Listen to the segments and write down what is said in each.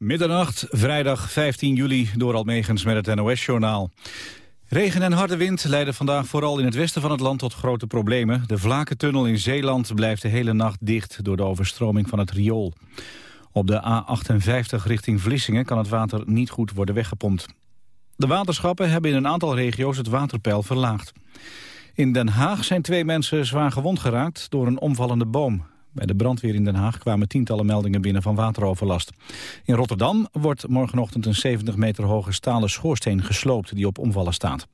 Middernacht, vrijdag 15 juli, door Almegens met het NOS-journaal. Regen en harde wind leiden vandaag vooral in het westen van het land tot grote problemen. De Vlakentunnel in Zeeland blijft de hele nacht dicht door de overstroming van het riool. Op de A58 richting Vlissingen kan het water niet goed worden weggepompt. De waterschappen hebben in een aantal regio's het waterpeil verlaagd. In Den Haag zijn twee mensen zwaar gewond geraakt door een omvallende boom. Bij de brandweer in Den Haag kwamen tientallen meldingen binnen van wateroverlast. In Rotterdam wordt morgenochtend een 70 meter hoge stalen schoorsteen gesloopt die op omvallen staat.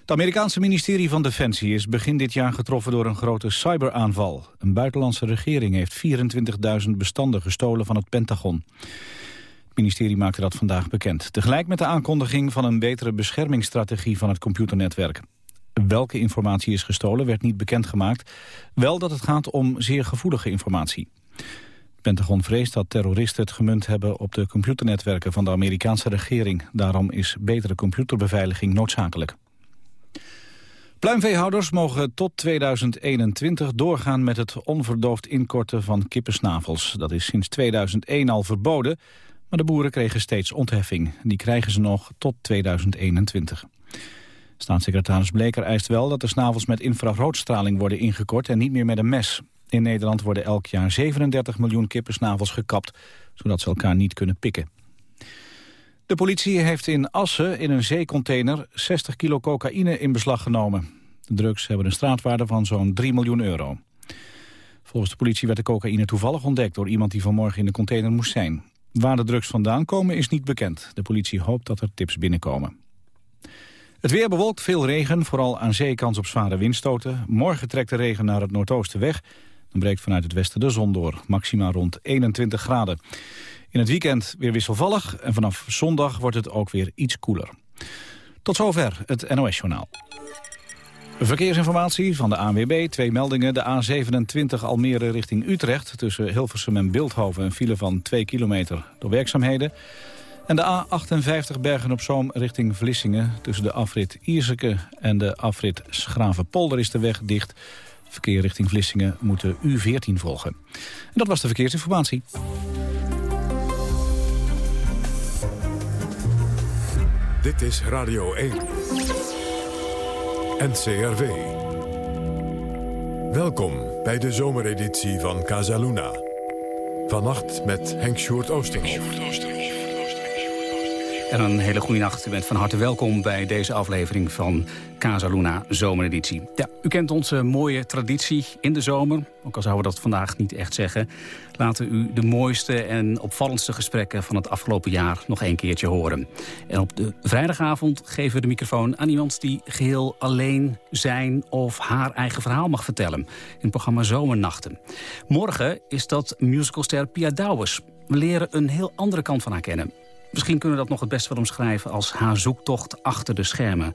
Het Amerikaanse ministerie van Defensie is begin dit jaar getroffen door een grote cyberaanval. Een buitenlandse regering heeft 24.000 bestanden gestolen van het Pentagon. Het ministerie maakte dat vandaag bekend. Tegelijk met de aankondiging van een betere beschermingsstrategie van het computernetwerk. Welke informatie is gestolen werd niet bekendgemaakt. Wel dat het gaat om zeer gevoelige informatie. Het Pentagon vreest dat terroristen het gemunt hebben op de computernetwerken van de Amerikaanse regering. Daarom is betere computerbeveiliging noodzakelijk. Pluimveehouders mogen tot 2021 doorgaan met het onverdoofd inkorten van kippensnavels. Dat is sinds 2001 al verboden, maar de boeren kregen steeds ontheffing. Die krijgen ze nog tot 2021. Staatssecretaris Bleker eist wel dat de snavels met infraroodstraling worden ingekort en niet meer met een mes. In Nederland worden elk jaar 37 miljoen kippensnavels gekapt, zodat ze elkaar niet kunnen pikken. De politie heeft in Assen in een zeecontainer 60 kilo cocaïne in beslag genomen. De drugs hebben een straatwaarde van zo'n 3 miljoen euro. Volgens de politie werd de cocaïne toevallig ontdekt door iemand die vanmorgen in de container moest zijn. Waar de drugs vandaan komen is niet bekend. De politie hoopt dat er tips binnenkomen. Het weer bewolkt, veel regen, vooral aan zee kans op zware windstoten. Morgen trekt de regen naar het noordoosten weg. Dan breekt vanuit het westen de zon door, maxima rond 21 graden. In het weekend weer wisselvallig en vanaf zondag wordt het ook weer iets koeler. Tot zover het NOS-journaal. Verkeersinformatie van de ANWB. Twee meldingen. De A27 Almere richting Utrecht. Tussen Hilversum en Beeldhoven een file van 2 kilometer door werkzaamheden. En de A58 Bergen op Zoom richting Vlissingen. Tussen de afrit Ierseke en de afrit Schravenpolder is de weg dicht. Verkeer richting Vlissingen moet de U14 volgen. En dat was de verkeersinformatie. Dit is Radio 1. NCRV. Welkom bij de zomereditie van Casaluna. Vannacht met Henk Sjoerd Oosters. En een hele goede nacht. U bent van harte welkom bij deze aflevering van Casa Luna Zomereditie. Ja, u kent onze mooie traditie in de zomer. Ook al zouden we dat vandaag niet echt zeggen. Laten u de mooiste en opvallendste gesprekken van het afgelopen jaar nog een keertje horen. En op de vrijdagavond geven we de microfoon aan iemand die geheel alleen zijn of haar eigen verhaal mag vertellen. In het programma Zomernachten. Morgen is dat musicalster Pia Douwes. We leren een heel andere kant van haar kennen. Misschien kunnen we dat nog het best wel omschrijven als haar zoektocht achter de schermen.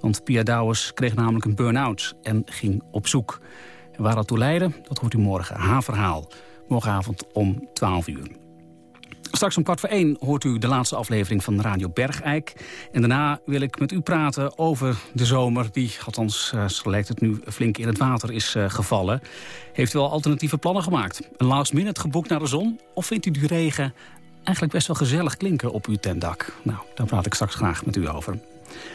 Want Pia Douwes kreeg namelijk een burn-out en ging op zoek. En waar dat toe leidde, dat hoort u morgen. Haar verhaal. Morgenavond om 12 uur. Straks om kwart voor één hoort u de laatste aflevering van Radio Bergijk. En daarna wil ik met u praten over de zomer... die, althans, uh, zo lijkt het nu, flink in het water is uh, gevallen. Heeft u al alternatieve plannen gemaakt? Een last minute geboekt naar de zon? Of vindt u die regen eigenlijk best wel gezellig klinken op uw tentdak. Nou, daar praat ik straks graag met u over.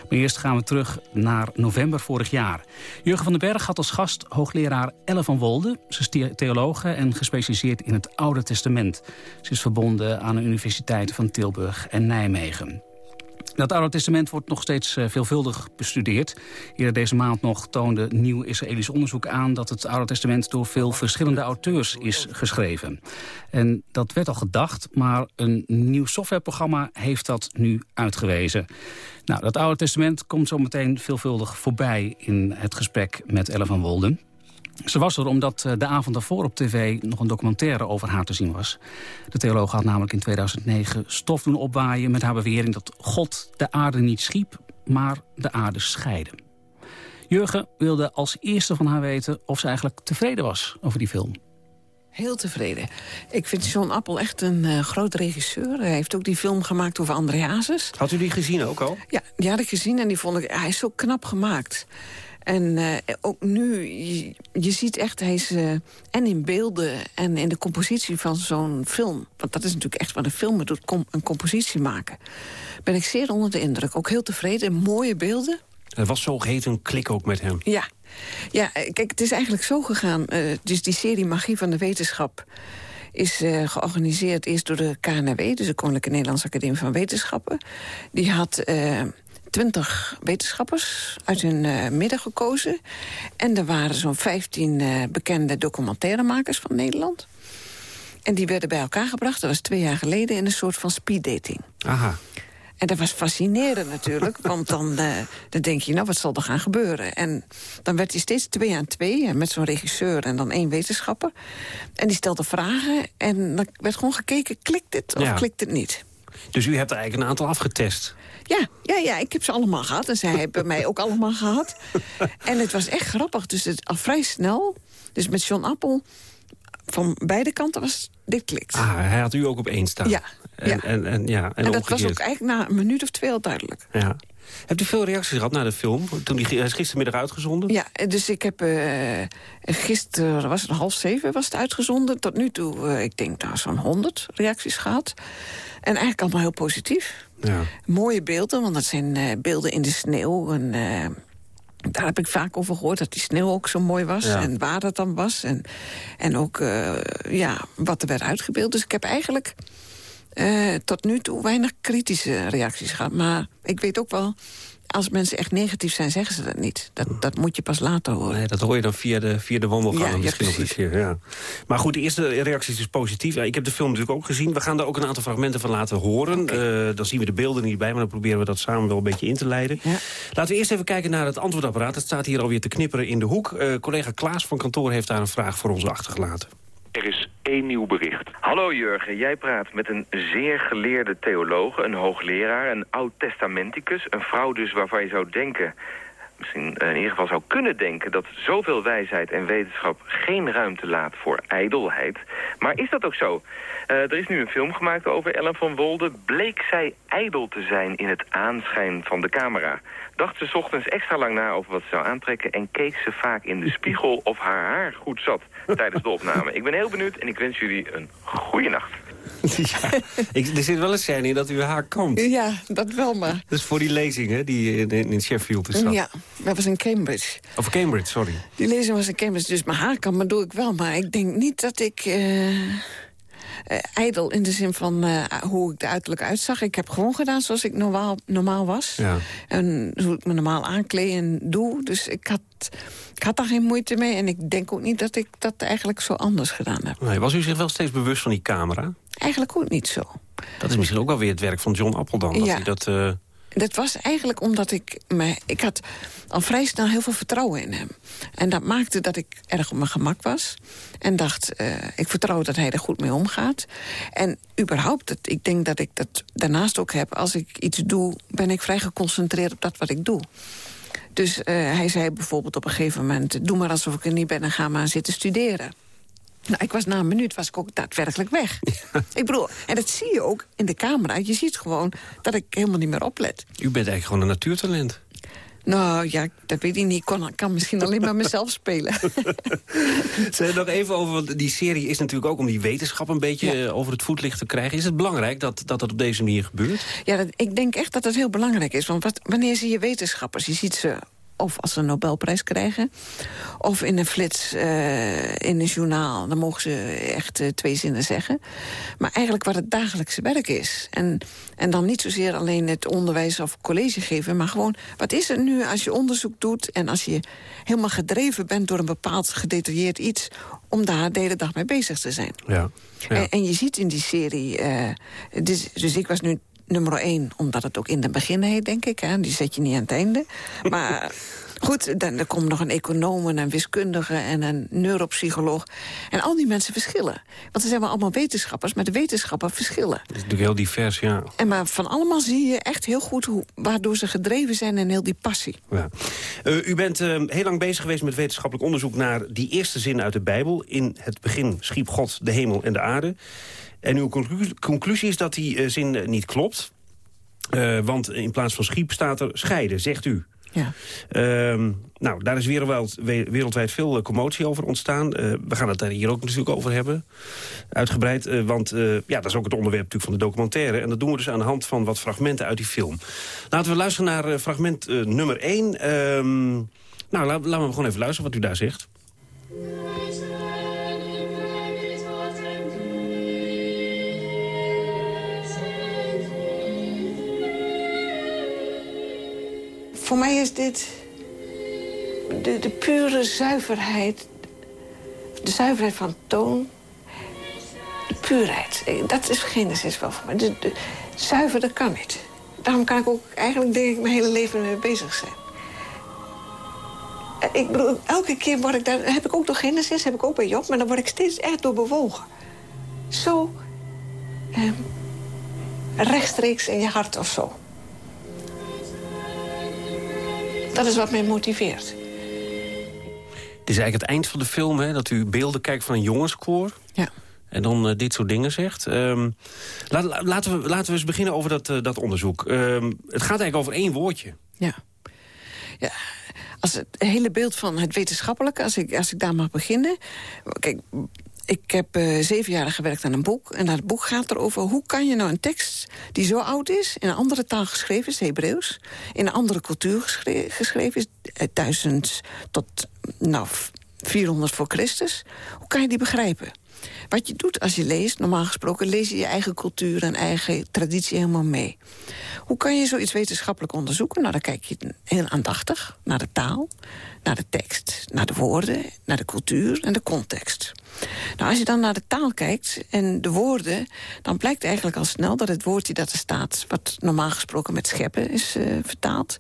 Maar eerst gaan we terug naar november vorig jaar. Jurgen van den Berg had als gast hoogleraar Elle van Wolde. Ze is theologe en gespecialiseerd in het Oude Testament. Ze is verbonden aan de universiteiten van Tilburg en Nijmegen. Dat Oude Testament wordt nog steeds eh, veelvuldig bestudeerd. Eerder deze maand nog toonde nieuw Israëlisch onderzoek aan... dat het Oude Testament door veel verschillende auteurs is geschreven. En dat werd al gedacht, maar een nieuw softwareprogramma heeft dat nu uitgewezen. Nou, dat Oude Testament komt zo meteen veelvuldig voorbij in het gesprek met Elle van Wolden. Ze was er omdat eh, de avond daarvoor op tv nog een documentaire over haar te zien was. De theoloog had namelijk in 2009 stof doen opwaaien met haar bewering dat God de aarde niet schiep, maar de aarde scheidde. Jurgen wilde als eerste van haar weten of ze eigenlijk tevreden was over die film. Heel tevreden. Ik vind John Appel echt een uh, groot regisseur. Hij heeft ook die film gemaakt over André Hazes. Had u die gezien ook al? Ja, die had ik gezien en die vond ik, hij is zo knap gemaakt. En eh, ook nu, je, je, ziet echt, hij is... Uh, en in beelden en in de compositie van zo'n film... want dat is natuurlijk echt wat een film doet, een compositie maken... ben ik zeer onder de indruk. Ook heel tevreden, mooie beelden. Er was zogeheten een klik ook met hem. Ja, ja kijk, het is eigenlijk zo gegaan. Uh, dus die serie Magie van de Wetenschap is uh, georganiseerd eerst door de KNW... dus de Koninklijke Nederlandse Academie van Wetenschappen. Die had uh, twintig wetenschappers uit hun uh, midden gekozen. En er waren zo'n 15 bekende documentairemakers van Nederland. En die werden bij elkaar gebracht, dat was twee jaar geleden... in een soort van speeddating. Aha. En dat was fascinerend natuurlijk, want dan, uh, dan denk je, nou, wat zal er gaan gebeuren? En dan werd hij steeds twee aan twee, met zo'n regisseur en dan één wetenschapper. En die stelde vragen en dan werd gewoon gekeken, klikt het of klikt het niet? Dus u hebt er eigenlijk een aantal afgetest? Ja, ja, ja, ik heb ze allemaal gehad en zij hebben mij ook allemaal gehad. En het was echt grappig, dus het, al vrij snel. Dus met John Appel van beide kanten was dit klikt. Ah, hij had u ook op één staan. Ja. En, ja. en, en, ja, en, en dat was ook eigenlijk na een minuut of twee al duidelijk. Ja. Hebt u veel reacties gehad naar de film? Toen die, hij is gistermiddag uitgezonden? Ja, dus ik heb uh, gisteren, was het half zeven, was het uitgezonden. Tot nu toe, uh, ik denk daar zo'n honderd reacties gehad. En eigenlijk allemaal heel positief. Ja. Mooie beelden, want dat zijn uh, beelden in de sneeuw. En, daar heb ik vaak over gehoord dat die sneeuw ook zo mooi was. Ja. En waar dat dan was. En, en ook ja, wat er werd uitgebeeld. Dus ik heb eigenlijk tot nu toe weinig kritische reacties gehad. Maar ik weet ook wel, als mensen echt negatief zijn, zeggen ze dat niet. Dat, dat moet je pas later horen. Nee, dat hoor je dan via de, via de wandelgangen Ja, ja, misschien nog eens precies. keer. Ja. Maar goed, de eerste reactie is dus positief. Ja, ik heb de film natuurlijk ook gezien. We gaan daar ook een aantal fragmenten van laten horen. Eh, dan zien we de beelden niet bij, maar dan proberen we dat samen wel een beetje in te leiden. Ja. Laten we eerst even kijken naar het antwoordapparaat. Het staat hier alweer te knipperen in de hoek. Eh, collega Klaas van kantoor heeft daar een vraag voor ons achtergelaten. Er is één nieuw bericht. Hallo Jurgen, jij praat met een zeer geleerde theologe, een hoogleraar, een oud-testamenticus. Een vrouw dus waarvan je zou denken, misschien in ieder geval zou kunnen denken... dat zoveel wijsheid en wetenschap geen ruimte laat voor ijdelheid. Maar is dat ook zo? Uh, er is nu een film gemaakt over Ellen van Wolde. Bleek zij ijdel te zijn in het aanschijn van de camera? Dacht ze 's ochtends extra lang na over wat ze zou aantrekken... en keek ze vaak in de spiegel of haar haar goed zat tijdens de opname. Ik ben heel benieuwd en ik wens jullie een goede nacht. ja, ik, er zit wel een scène in dat u haar komt. Ja, dat wel maar. Dat is voor die lezing hè, die in, in Sheffield is dat. Ja, dat was in Cambridge. Of Cambridge, sorry. Die lezing was in Cambridge, dus mijn haar kan, maar doe ik wel. Maar ik denk niet dat ik... Uh... Uh, ijdel in de zin van uh, hoe ik er uiterlijk uitzag. Ik heb gewoon gedaan zoals ik normaal, normaal was. Ja. En hoe ik me normaal aankleed en doe. Dus ik had, ik had daar geen moeite mee. En ik denk ook niet dat ik dat eigenlijk zo anders gedaan heb. Nee, was u zich wel steeds bewust van die camera? Eigenlijk ook niet zo. Dat is misschien ook wel weer het werk van John Appel dan. Dat Ja. hij dat, uh... Dat was eigenlijk omdat ik... Me, ik had al vrij snel heel veel vertrouwen in hem. En dat maakte dat ik erg op mijn gemak was. En dacht, uh, ik vertrouw dat hij er goed mee omgaat. En überhaupt, het, ik denk dat ik dat daarnaast ook heb. Als ik iets doe, ben ik vrij geconcentreerd op dat wat ik doe. Dus uh, hij zei bijvoorbeeld op een gegeven moment... doe maar alsof ik er niet ben en ga maar zitten studeren. Nou, ik was na een minuut was ik ook daadwerkelijk weg. Ja. Ik bedoel, en dat zie je ook in de camera. Je ziet gewoon dat ik helemaal niet meer oplet. U bent eigenlijk gewoon een natuurtalent. Nou ja, dat weet ik niet. Ik kan, kan misschien alleen maar mezelf spelen. Zeg nog even over, want die serie is natuurlijk ook om die wetenschap een beetje Ja. over het voetlicht te krijgen. Is het belangrijk dat dat, dat op deze manier gebeurt? Ja, dat, ik denk echt dat dat heel belangrijk is. Want wat, wanneer zie je wetenschappers? Je ziet ze of als ze een Nobelprijs krijgen... of in een flits uh, in een journaal. Dan mogen ze echt uh, twee zinnen zeggen. Maar eigenlijk wat het dagelijkse werk is. En, en dan niet zozeer alleen het onderwijs of college geven... maar gewoon, wat is het nu als je onderzoek doet... en als je helemaal gedreven bent door een bepaald gedetailleerd iets... om daar de hele dag mee bezig te zijn. Ja. ja. En, en, je ziet in die serie... Uh, dus, dus ik was nu nummer één, omdat het ook in het begin heet, denk ik. Hè? Die zet je niet aan het einde. Maar goed, dan er komt nog een econoom en een wiskundige en een neuropsycholoog. En al die mensen verschillen. Want ze zijn wel allemaal wetenschappers, maar de wetenschappen verschillen. Het is natuurlijk heel divers, ja. En maar van allemaal zie je echt heel goed hoe, waardoor ze gedreven zijn en heel die passie. Ja. Uh, u bent uh, heel lang bezig geweest met wetenschappelijk onderzoek naar die eerste zin uit de Bijbel. In het begin schiep God de hemel en de aarde. En uw conclusie, is dat die uh, zin niet klopt. Uh, want in plaats van schiep staat er scheiden, zegt u. Ja. Ehm, nou, daar is wereldwijd, wereldwijd veel eh, commotie over ontstaan. Uh, we gaan het daar hier ook natuurlijk over hebben, uitgebreid. Uh, want ja, dat is ook het onderwerp natuurlijk van de documentaire. En dat doen we dus aan de hand van wat fragmenten uit die film. Laten we luisteren naar fragment nummer 1. Ehm, nou, laten we gewoon even luisteren wat u daar zegt. Voor mij is dit de, de pure zuiverheid, de zuiverheid van toon, de puurheid. Dat is Genesis wel voor mij. De, zuiver, kan niet. Daarom kan ik ook eigenlijk, denk ik, mijn hele leven mee bezig zijn. Ik bedoel, elke keer word ik daar... Heb ik ook door Genesis, heb ik ook bij Job... maar dan word ik steeds echt door bewogen. Zo... Eh, rechtstreeks in je hart of zo. Dat is wat mij motiveert. Het is eigenlijk het eind van de film, hè, dat u beelden kijkt van een jongenskoor. Ja. En dan uh, dit soort dingen zegt. Um, laat, laten, we, laten we eens beginnen over dat, uh, dat onderzoek. Um, het gaat eigenlijk over één woordje. Ja. ja. Als het hele beeld van het wetenschappelijke, als ik, als ik daar mag beginnen... Kijk, ik heb uh, zeven jaar gewerkt aan een boek. En dat boek gaat erover hoe kan je nou een tekst die zo oud is... in een andere taal geschreven is, Hebreeuws... in een andere cultuur geschreven is, uh, duizend tot nou, 400 voor Christus... hoe kan je die begrijpen? Wat je doet als je leest, normaal gesproken lees je je eigen cultuur en eigen traditie helemaal mee. Hoe kan je zoiets wetenschappelijk onderzoeken? Nou, dan kijk je heel aandachtig naar de taal, naar de tekst, naar de woorden, naar de cultuur en de context. Nou, als je dan naar de taal kijkt en de woorden... dan blijkt eigenlijk al snel dat het woordje dat er staat... wat normaal gesproken met scheppen is uh, vertaald...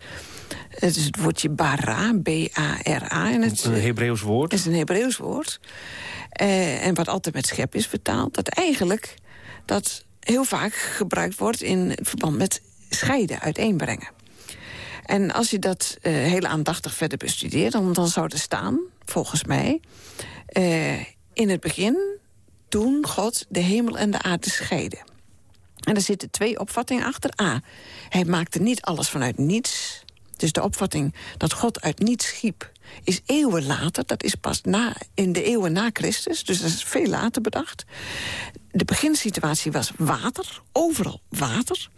Het is het woordje bara, B-A-R-A. Een Hebreeuws woord. Het is een Hebreeuws woord. Uh, en wat altijd met schep is vertaald. Dat eigenlijk dat heel vaak gebruikt wordt in verband met scheiden, uiteenbrengen. En als je dat uh, heel aandachtig verder bestudeert... dan, dan zou er staan, volgens mij... Uh, in het begin, toen God de hemel en de aarde scheiden. En er zitten twee opvattingen achter. A, hij maakte niet alles vanuit niets. Dus de opvatting dat God uit niets schiep is eeuwen later. Dat is pas na, in de eeuwen na Christus, dus dat is veel later bedacht. De beginsituatie was water, overal water.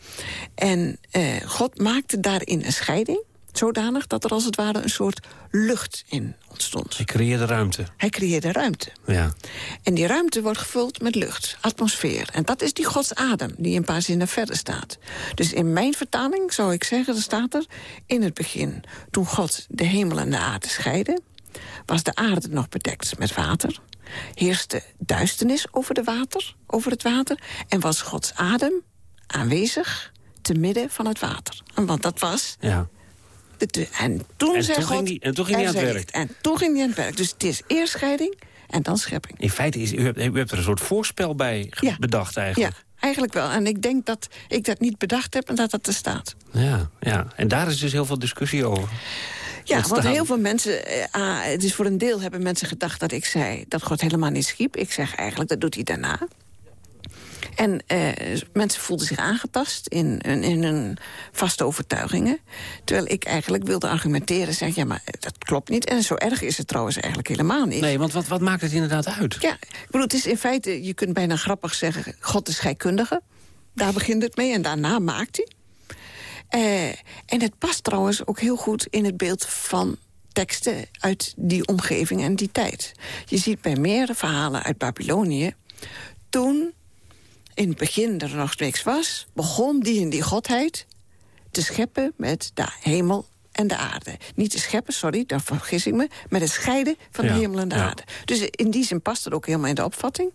En eh, God maakte daarin een scheiding. Zodanig dat er als het ware een soort lucht in ontstond. Hij creëerde ruimte. Hij creëerde ruimte. Ja. En die ruimte wordt gevuld met lucht, atmosfeer. En dat is die Gods adem, die een paar zinnen verder staat. Dus in mijn vertaling zou ik zeggen, er staat er... in het begin, toen God de hemel en de aarde scheidde... was de aarde nog bedekt met water heerste duisternis over, de water, over het water... en was Gods adem aanwezig te midden van het water. Want dat was ja. En toen, en zei toen God, ging die, en toen ging hij aan het werk. En toen ging hij aan het werk. Dus het is eerst scheiding en dan schepping. In feite, is, u, hebt, u hebt er een soort voorspel bij ja. bedacht eigenlijk. Ja, eigenlijk wel. En ik denk dat ik dat niet bedacht heb en dat dat er staat. Ja, ja. en daar is dus heel veel discussie over. Ja, want heel veel mensen, uh, dus voor een deel hebben mensen gedacht dat ik zei dat God helemaal niet schiep. Ik zeg eigenlijk, dat doet hij daarna. En uh, mensen voelden zich aangetast in, in, in, hun vaste overtuigingen. Terwijl ik eigenlijk wilde argumenteren. Zeg, ja, maar dat klopt niet. En zo erg is het trouwens eigenlijk helemaal niet. Nee, want wat, wat maakt het inderdaad uit? Ja, ik bedoel, het is in feite, je kunt bijna grappig zeggen... God is scheikundige. Daar begint het mee en daarna maakt hij. Uh, en het past trouwens ook heel goed in het beeld van teksten uit die omgeving en die tijd. Je ziet bij meerdere verhalen uit Babylonië... toen in het begin er nog niks was... begon die en die godheid te scheppen met de hemel en de aarde. Niet te scheppen, sorry, daar vergis ik me... met het scheiden van de hemel en de aarde. Dus in die zin past het ook helemaal in de opvatting.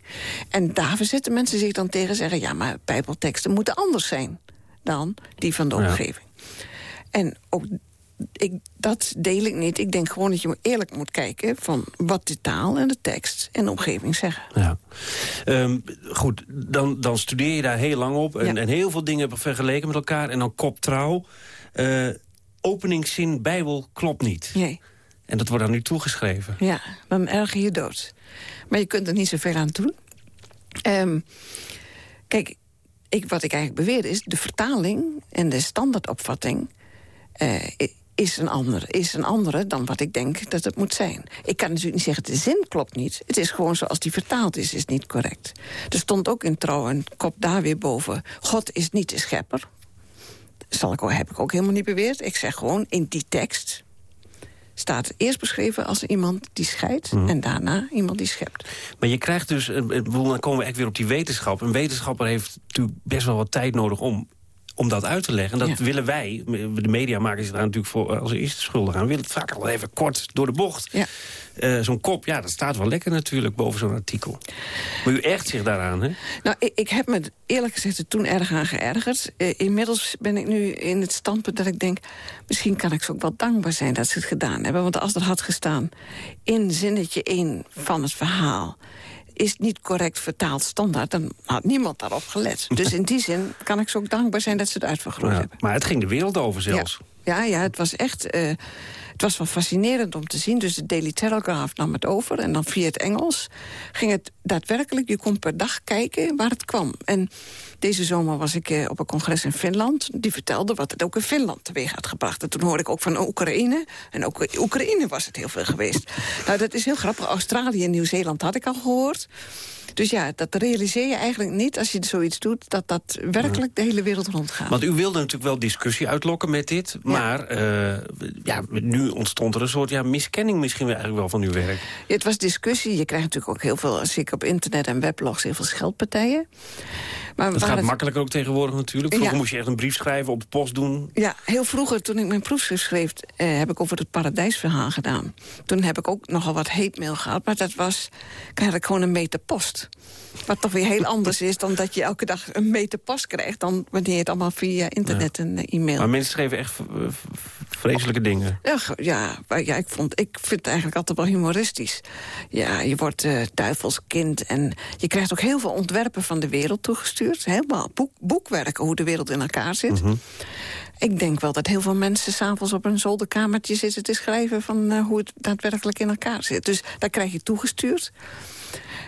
En daar verzetten mensen zich dan tegen zeggen... ja, maar bijbelteksten moeten anders zijn dan die van de omgeving. En ook ik, dat deel ik niet. Ik denk gewoon dat je eerlijk moet kijken... van wat de taal en de tekst en de omgeving zeggen. Ja. Um, goed, dan, dan studeer je daar heel lang op... En, ja. en heel veel dingen vergeleken met elkaar. En dan kop trouw. Uh, openingszin Bijbel klopt niet. Nee. En dat wordt dan nu toegeschreven. Ja, dan erger je dood. Maar je kunt er niet zoveel aan doen. Um, kijk, ik, wat ik eigenlijk beweerde is... de vertaling en de standaardopvatting... Uh, is een andere, is een andere dan wat ik denk dat het moet zijn. Ik kan natuurlijk niet zeggen, de zin klopt niet. Het is gewoon zoals die vertaald is, is niet correct. Er stond ook in trouw een kop daar weer boven... God is niet de schepper. Zal ik, heb ik ook helemaal niet beweerd. Ik zeg gewoon, in die tekst staat eerst beschreven als iemand die scheidt... Mhm. en daarna iemand die schept. Maar je krijgt dus, dan komen we echt weer op die wetenschap. Een wetenschapper heeft natuurlijk best wel wat tijd nodig... om om dat uit te leggen. En dat willen wij, de media maken zich daar natuurlijk voor als eerste schuldig aan... willen het vaak al even kort door de bocht. Ja. Uh, Zo'n kop, ja, dat staat wel lekker natuurlijk boven zo'n artikel. Maar u echt zich daaraan, hè? Nou, ik, ik heb me eerlijk gezegd er toen erg aan geërgerd. Uh, inmiddels ben ik nu in het standpunt dat ik denk... misschien kan ik ze ook wel dankbaar zijn dat ze het gedaan hebben. Want als er had gestaan in zinnetje 1 van het verhaal is niet correct vertaald standaard... dan had niemand daarop gelet. Dus in die zin kan ik ze ook dankbaar zijn dat ze het uitvergroot ja, hebben. Maar het ging de wereld over zelfs. Ja, ja, het was echt... Uh, het was wel fascinerend om te zien. Dus de Daily Telegraph nam het over. En dan via het Engels ging het daadwerkelijk... je kon per dag kijken waar het kwam. En deze zomer was ik eh, op een congres in Finland. Die vertelde wat het ook in Finland teweeg had gebracht. En toen hoorde ik ook van Oekraïne. En ook in Oekraïne was het heel veel geweest. nou, dat is heel grappig. Australië en Nieuw-Zeeland had ik al gehoord. Dus ja, dat realiseer je eigenlijk niet als je zoiets doet... dat dat werkelijk de hele wereld rondgaat. Want u wilde natuurlijk wel discussie uitlokken met dit. Maar uh, ja, nu ontstond er een soort ja, miskenning misschien eigenlijk wel van uw werk. Ja, het was discussie. Je krijgt natuurlijk ook heel veel, als ik op internet en weblogs... heel veel scheldpartijen. Maar het gaat makkelijker ook tegenwoordig natuurlijk. Vroeger moest je echt een brief schrijven, op de post doen. Ja, heel vroeger, toen ik mijn proefschrift schreef... Eh, heb ik over het paradijsverhaal gedaan. Toen heb ik ook nogal wat mail gehad. Maar dat was eigenlijk gewoon een meter post. Wat toch weer heel anders is dan dat je elke dag een meter post krijgt... dan wanneer je het allemaal via internet en eh, e-mail... Maar mensen schreven echt vreselijke dingen. Ja, ja, ja ik, vond, ik vind het eigenlijk altijd wel humoristisch. Ja, je wordt uh, duivelskind en je krijgt ook heel veel ontwerpen van de wereld toegestuurd. Helemaal boek, boekwerken, hoe de wereld in elkaar zit. Mhm. Ik denk wel dat heel veel mensen s'avonds op een zolderkamertje zitten te schrijven... van uh, hoe het daadwerkelijk in elkaar zit. Dus daar krijg je toegestuurd.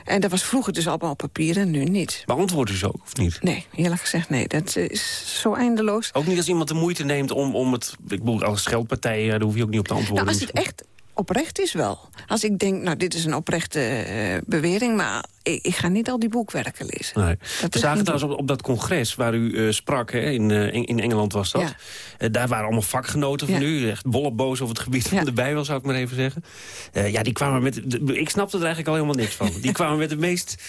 En dat was vroeger dus allemaal op papier en nu niet. Maar antwoordt u zo, of niet? Nee, eerlijk gezegd nee. Dat is zo eindeloos. Ook niet als iemand de moeite neemt om, om het... Ik bedoel, als scheldpartij, daar hoef je ook niet op te antwoorden. Nou, als het echt oprecht is wel. Als ik denk, nou, dit is een oprechte uh, bewering... maar ik, ik, ga niet al die boekwerken lezen. Nee. We zagen trouwens op, op, dat congres waar u uh, sprak, hè, in, uh, in, Engeland was dat. Ja. daar waren allemaal vakgenoten van u. Echt bolle boos over het gebied van de Bijbel, zou ik maar even zeggen. ja, die kwamen met... ik snapte er eigenlijk al helemaal niks van. Die kwamen met de meest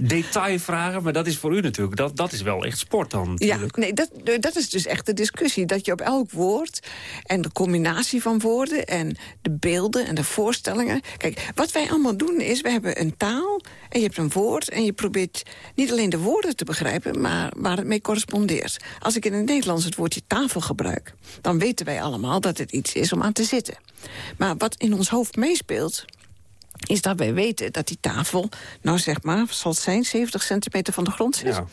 detailvragen. Maar dat is voor u natuurlijk, dat, dat is wel echt sport dan. Natuurlijk. Ja, nee, dat, dat is dus echt de discussie. Dat je op elk woord en de combinatie van woorden... en de beelden en de voorstellingen. Kijk, wat wij allemaal doen is, we hebben een taal en je hebt een woord... en je probeert niet alleen de woorden te begrijpen, maar waar het mee correspondeert. Als ik in het Nederlands het woordje tafel gebruik... dan weten wij allemaal dat het iets is om aan te zitten. Maar wat in ons hoofd meespeelt is dat wij weten dat die tafel, nou zeg maar, zal het zijn 70 centimeter van de grond zit. Ja.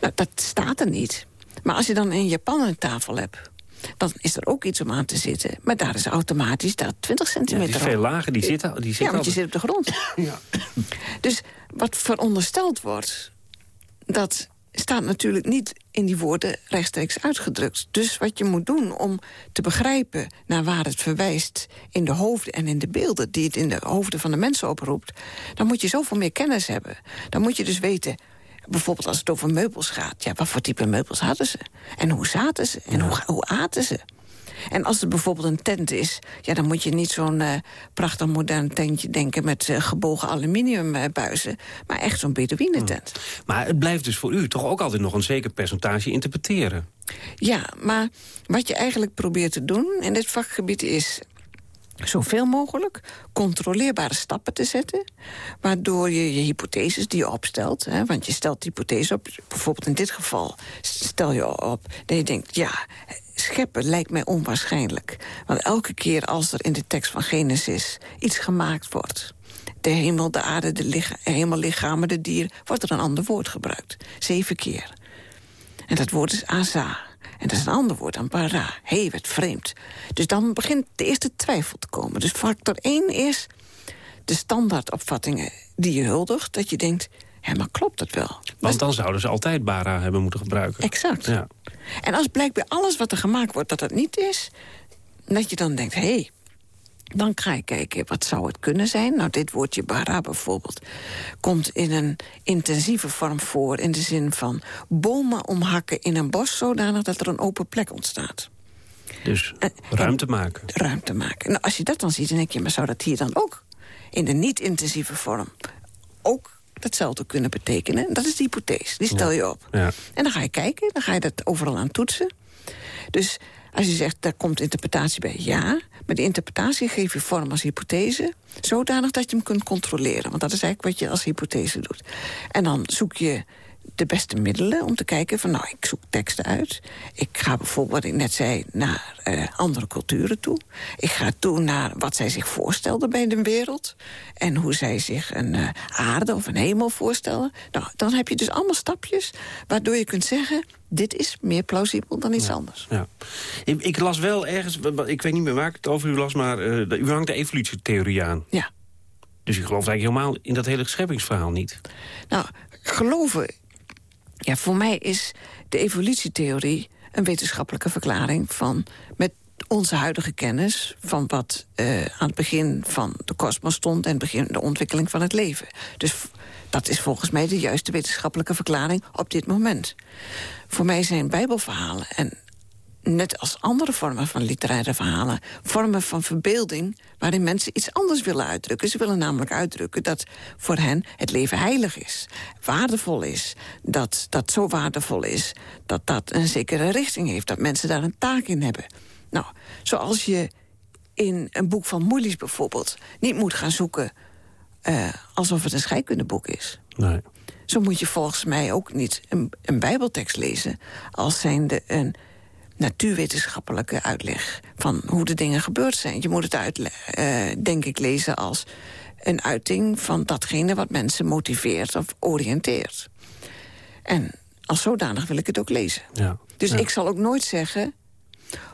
Nou, dat staat er niet. Maar als je dan in Japan een tafel hebt dan is er ook iets om aan te zitten. Maar daar is automatisch daar 20 centimeter ja, die is veel lager, die zitten die zit Ja, want je zit op de grond. ja. Dus wat verondersteld wordt, dat staat natuurlijk niet in die woorden rechtstreeks uitgedrukt. Dus wat je moet doen om te begrijpen naar waar het verwijst... in de hoofden en in de beelden die het in de hoofden van de mensen oproept... dan moet je zoveel meer kennis hebben. Dan moet je dus weten Bijvoorbeeld als het over meubels gaat. Ja, wat voor type meubels hadden ze? En hoe zaten ze? En hoe, hoe aten ze? En als er bijvoorbeeld een tent is... Ja, dan moet je niet zo'n uh, prachtig modern tentje denken... met uh, gebogen aluminiumbuizen, maar echt zo'n Bedouinentent. Maar het blijft dus voor u toch ook altijd nog een zeker percentage interpreteren? Ja, maar wat je eigenlijk probeert te doen in dit vakgebied is zoveel mogelijk controleerbare stappen te zetten... waardoor je je hypotheses die je opstelt... Hè, want je stelt de hypothese op, bijvoorbeeld in dit geval... stel je op dat je denkt, ja, scheppen lijkt mij onwaarschijnlijk. Want elke keer als er in de tekst van Genesis iets gemaakt wordt... de hemel, de aarde, de licha hemellichamen, de dieren... wordt er een ander woord gebruikt. Zeven keer. En dat woord is aza. En dat is een ander woord dan para. Hé, hey, wat vreemd. Dus dan begint de eerste twijfel te komen. Dus factor 1 is de standaardopvattingen die je huldigt. Dat je denkt, hé, maar klopt dat wel? Want dan zouden ze altijd bara hebben moeten gebruiken. Exact. Ja. En als blijkt bij alles wat er gemaakt wordt dat het niet is... dat je dan denkt, hé, hey, dan ga je kijken, wat zou het kunnen zijn? Nou, dit woordje bara bijvoorbeeld komt in een intensieve vorm voor... in de zin van bomen omhakken in een bos... zodanig dat er een open plek ontstaat. Dus eh, ruimte maken. Ruimte maken. Nou, als je dat dan ziet, dan denk je, maar zou dat hier dan ook... in de niet-intensieve vorm ook hetzelfde kunnen betekenen? Dat is de hypothese, die stel je op. Ja. En dan ga je kijken, dan ga je dat overal aan toetsen. Dus als je zegt, daar komt interpretatie bij, ja. Maar de interpretatie geef je vorm als hypothese... zodanig dat je hem kunt controleren. Want dat is eigenlijk wat je als hypothese doet. En dan zoek je de beste middelen om te kijken van... nou, ik zoek teksten uit. Ik ga bijvoorbeeld, wat ik net zei, naar uh, andere culturen toe. Ik ga toe naar wat zij zich voorstelden bij de wereld. En hoe zij zich een uh, aarde of een hemel voorstellen. Nou, dan heb je dus allemaal stapjes waardoor je kunt zeggen... dit is meer plausibel dan iets anders. Ja. Ik, ik, las wel ergens, ik weet niet meer waar ik het over u las... maar uh, u hangt de evolutietheorie aan. Ja. Dus u gelooft eigenlijk helemaal in dat hele scheppingsverhaal niet? Nou, geloven ja, voor mij is de evolutietheorie een wetenschappelijke verklaring van... met onze huidige kennis van wat uh, aan het begin van de kosmos stond... en begin de ontwikkeling van het leven. Dus dat is volgens mij de juiste wetenschappelijke verklaring op dit moment. Voor mij zijn bijbelverhalen en net als andere vormen van literaire verhalen... vormen van verbeelding waarin mensen iets anders willen uitdrukken. Ze willen namelijk uitdrukken dat voor hen het leven heilig is. Waardevol is. Dat dat zo waardevol is dat dat een zekere richting heeft. Dat mensen daar een taak in hebben. Nou, zoals je in een boek van Moelis bijvoorbeeld... niet moet gaan zoeken uh, alsof het een scheikundeboek is. Nee. Zo moet je volgens mij ook niet een, een bijbeltekst lezen... als zijnde een natuurwetenschappelijke uitleg van hoe de dingen gebeurd zijn. Je moet het uit, uh, denk ik lezen als een uiting van datgene wat mensen motiveert of oriënteert. En als zodanig wil ik het ook lezen. Ja. Dus ja. ik zal ook nooit zeggen...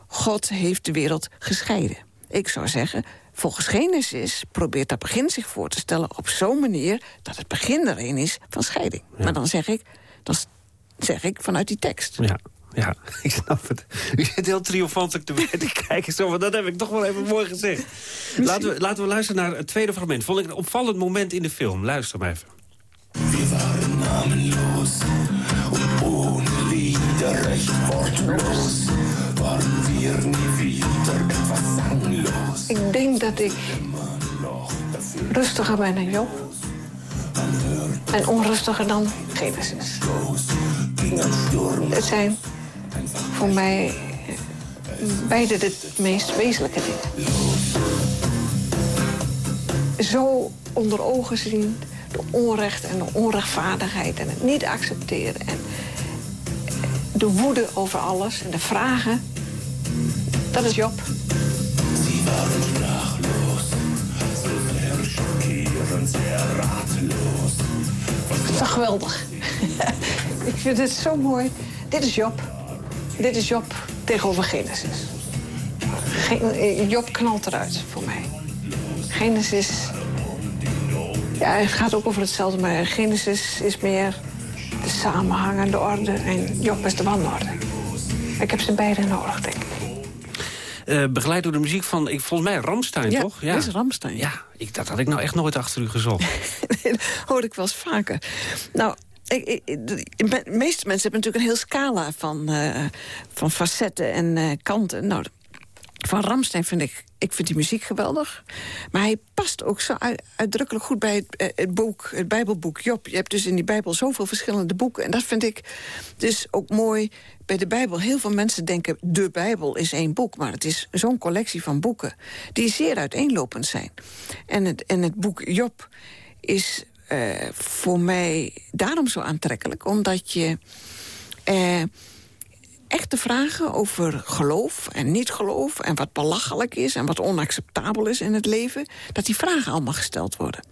God heeft de wereld gescheiden. Ik zou zeggen, volgens Genesis probeert dat begin zich voor te stellen... op zo'n manier dat het begin erin is van scheiding. Ja. Maar dan zeg ik, dan zeg ik vanuit die tekst. Ja. Ja, ik snap het. U zit heel triomfantelijk erbij te kijken. Zo, maar dat heb ik toch wel even mooi gezegd. Laten we, laten we luisteren naar het tweede fragment. Vond ik een opvallend moment in de film. Luister maar even. We waren namenloos. Und ohne Lieder recht wortlos. Waren wir nie wieder etwas zangloos. Ik denk dat ik rustiger ben dan Job. En onrustiger dan Genesis. Het zijn voor mij beide de meest wezenlijke dingen. Zo onder ogen zien de onrecht en de onrechtvaardigheid... en het niet accepteren en de woede over alles en de vragen. Dat is Job. Dat is toch geweldig. Ik vind het zo mooi. Dit is Job. Dit is Job tegenover Genesis. Ge Job knalt eruit voor mij. Genesis... Ja, het gaat ook over hetzelfde, maar Genesis is meer de samenhangende orde... en Job is de wanorde. Ik heb ze beide nodig, denk ik. Uh, begeleid door de muziek van, ik, volgens mij, Ramstein, ja, toch? Ja, dit is Ramstein. Ja, ik, dat had ik nou echt nooit achter u gezocht. dat hoor ik wel eens vaker. Nou, ik, de meeste mensen hebben natuurlijk een heel scala van, uh, van facetten en uh, kanten. Nou, van Ramstein vind ik, ik vind die muziek geweldig. Maar hij past ook zo uit, uitdrukkelijk goed bij het, het, boek, het Bijbelboek Job. Je hebt dus in die Bijbel zoveel verschillende boeken. En dat vind ik dus ook mooi bij de Bijbel. Heel veel mensen denken, de Bijbel is één boek. Maar het is zo'n collectie van boeken die zeer uiteenlopend zijn. En het, en het boek Job is uh, voor mij daarom zo aantrekkelijk. Omdat je... Uh, echte vragen over geloof en niet-geloof... en wat belachelijk is en wat onacceptabel is in het leven... dat die vragen allemaal gesteld worden.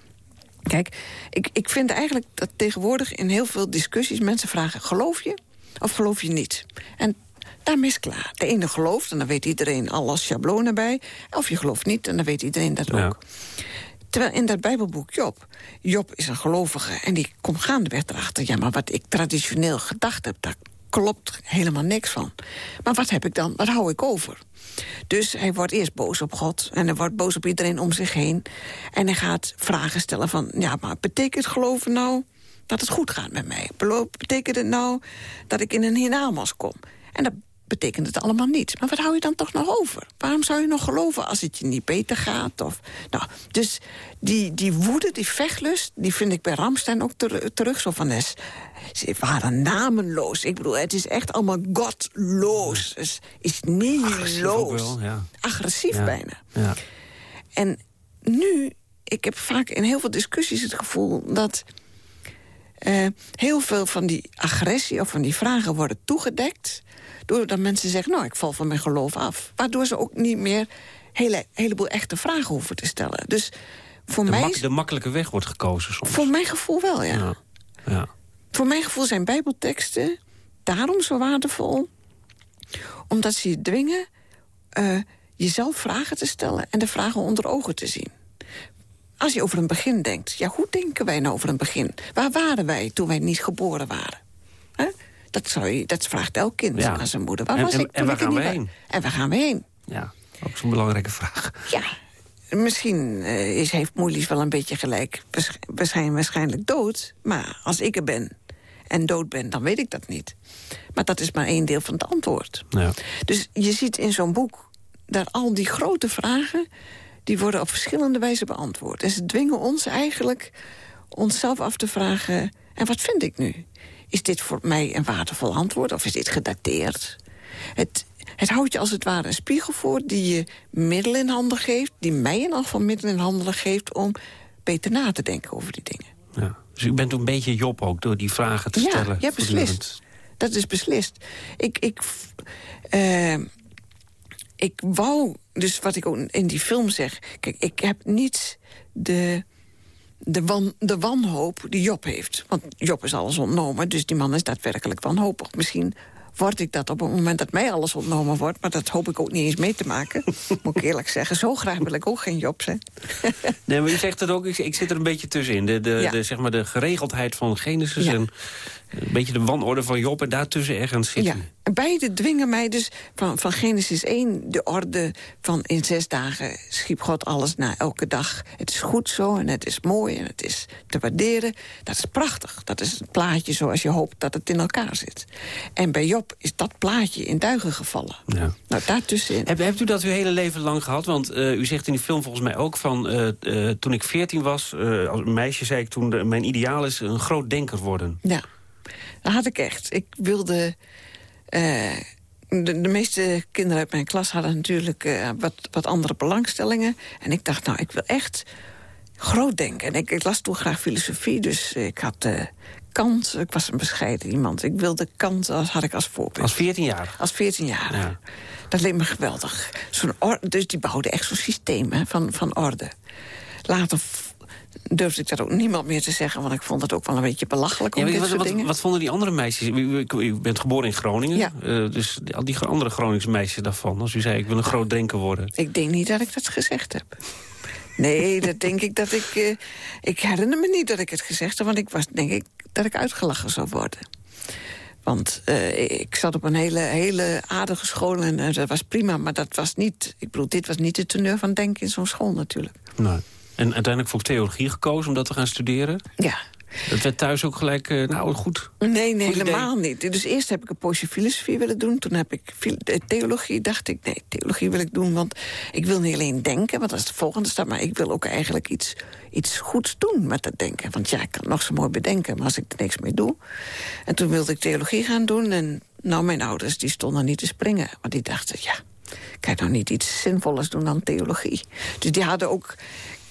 Kijk, ik, ik vind eigenlijk dat tegenwoordig in heel veel discussies... mensen vragen, geloof je of geloof je niet? En daarmee is klaar. De ene gelooft en dan weet iedereen alles schablonen bij. Of je gelooft niet en dan weet iedereen dat ook. Ja. Terwijl in dat Bijbelboek Job... Job is een gelovige en die komt gaandeweg erachter... ja, maar wat ik traditioneel gedacht heb... dat klopt helemaal niks van. Maar wat heb ik dan? Wat hou ik over? Dus hij wordt eerst boos op God en hij wordt boos op iedereen om zich heen. En hij gaat vragen stellen van, ja, maar betekent geloven nou dat het goed gaat met mij? Betekent het nou dat ik in een hiernamaals kom? En dat betekent het allemaal niet. Maar wat hou je dan toch nog over? Waarom zou je nog geloven als het je niet beter gaat? Of, nou, dus die, die woede, die vechtlust, die vind ik bij Ramstein ook ter- terug. Zo van, is, ze waren namenloos. Ik bedoel, het is echt allemaal godloos. Het is Agressief nieloos. wel, ja. Agressief Ja. bijna. Ja. En nu, ik heb vaak in heel veel discussies het gevoel dat eh, heel veel van die agressie of van die vragen worden toegedekt. Doordat mensen zeggen, nou, ik val van mijn geloof af. Waardoor ze ook niet meer hele heleboel echte vragen hoeven te stellen. Dus voor, De, mij, mak- de makkelijke weg wordt gekozen soms. voor mijn gevoel wel, ja. Ja. Ja. Voor mijn gevoel zijn bijbelteksten daarom zo waardevol... omdat ze je dwingen eh, jezelf vragen te stellen... en de vragen onder ogen te zien. Als je over een begin denkt, ja, hoe denken wij nou over een begin? Waar waren wij toen wij niet geboren waren? Dat, zou je, dat vraagt elk kind Ja. aan zijn moeder. Waar En- was en- ik en toen waar ik gaan niet we heen? En waar gaan we heen? ja, ook zo'n belangrijke vraag. Ja, misschien eh, is, heeft Moelies wel een beetje gelijk. Waarsch- We zijn waarschijnlijk dood, maar als ik er ben en dood ben, dan weet ik dat niet. Maar dat is maar één deel van het antwoord. Ja. Dus je ziet in zo'n boek dat al die grote vragen... die worden op verschillende wijzen beantwoord. En ze dwingen ons eigenlijk onszelf af te vragen... en wat vind ik nu? Is dit voor mij een waardevol antwoord of is dit gedateerd? Het, het houdt je als het ware een spiegel voor die je middelen in handen geeft... die mij in geval middelen in handen geeft om beter na te denken over die dingen. Ja. Dus u bent een beetje Job ook door die vragen te stellen. Ja, ja voortdurend. beslist. Dat is beslist. Ik, ik, eh, ik wou, dus wat ik ook in die film zeg... Kijk, ik heb niet de, de, wan, de wanhoop die Job heeft. Want Job is alles ontnomen, dus die man is daadwerkelijk wanhopig. Misschien word ik dat op het moment dat mij alles ontnomen wordt... maar dat hoop ik ook niet eens mee te maken, moet ik eerlijk zeggen. Zo graag wil ik ook geen Job zijn. Nee, maar u zegt het ook, ik, ik zit er een beetje tussenin. De, de, Ja. de, zeg maar de geregeldheid van Genesis Ja. en een beetje de wanorde van Job... en daartussen ergens zit Ja, beide dwingen mij dus van, van Genesis 1... de orde van in zes dagen schiep God alles na elke dag. Het is goed zo en het is mooi en het is te waarderen. Dat is prachtig. Dat is het plaatje zoals je hoopt dat het in elkaar zit. En bij Job is dat plaatje in duigen gevallen. Ja. Nou, daartussenin. Heb, hebt u dat uw hele leven lang gehad? Want eh, u zegt in die film volgens mij ook van... eh, eh, toen ik 14 was, als meisje zei ik toen... mijn ideaal is een groot denker worden. Ja, dat had ik echt. Ik wilde... eh, de, de meeste kinderen uit mijn klas hadden natuurlijk eh, wat, wat andere belangstellingen. En ik dacht, nou, ik wil echt groot denken. En ik, ik las toen graag filosofie, dus ik had eh, Kant. Ik was een bescheiden iemand. Ik wilde Kant, als, had ik als voorbeeld. Als 14 jaar. Als 14 jaar. Ja. Dat leek me geweldig. Or- dus die bouwden echt zo'n systeem hè, van, van orde. Later durfde ik dat ook niemand meer te zeggen... want ik vond het ook wel een beetje belachelijk om Ja, dit wat, soort wat, dingen. wat vonden die andere meisjes? U, u- bent geboren in Groningen. Ja. eh, dus al die andere Groningse meisjes daarvan. Als u zei, ik wil een groot denker worden. Ik denk niet dat ik dat gezegd heb. Nee, dat denk ik dat ik... eh, ik herinner me niet dat ik het gezegd heb... want ik was, denk ik, dat ik uitgelachen zou worden. Want eh, ik zat op een hele, hele aardige school en dat was prima... maar dat was niet... Ik bedoel, dit was niet de teneur van denken in zo'n school natuurlijk. Nou. En uiteindelijk voor theologie gekozen om dat te gaan studeren. Ja. Dat werd thuis ook gelijk, eh, nou goed. Nee, nee Goed helemaal niet. Dus eerst heb ik een poosje filosofie willen doen. Toen heb ik eh, theologie, dacht ik, nee, theologie wil ik doen. Want ik wil niet alleen denken, want dat is de volgende stap... maar ik wil ook eigenlijk iets, iets goeds doen met dat denken. Want ja, ik kan het nog zo mooi bedenken, maar als ik er niks mee doe... En toen wilde ik theologie gaan doen. En nou, mijn ouders die stonden niet te springen. Want die dachten, ja, kan je nou niet iets zinvollers doen dan theologie? Dus die hadden ook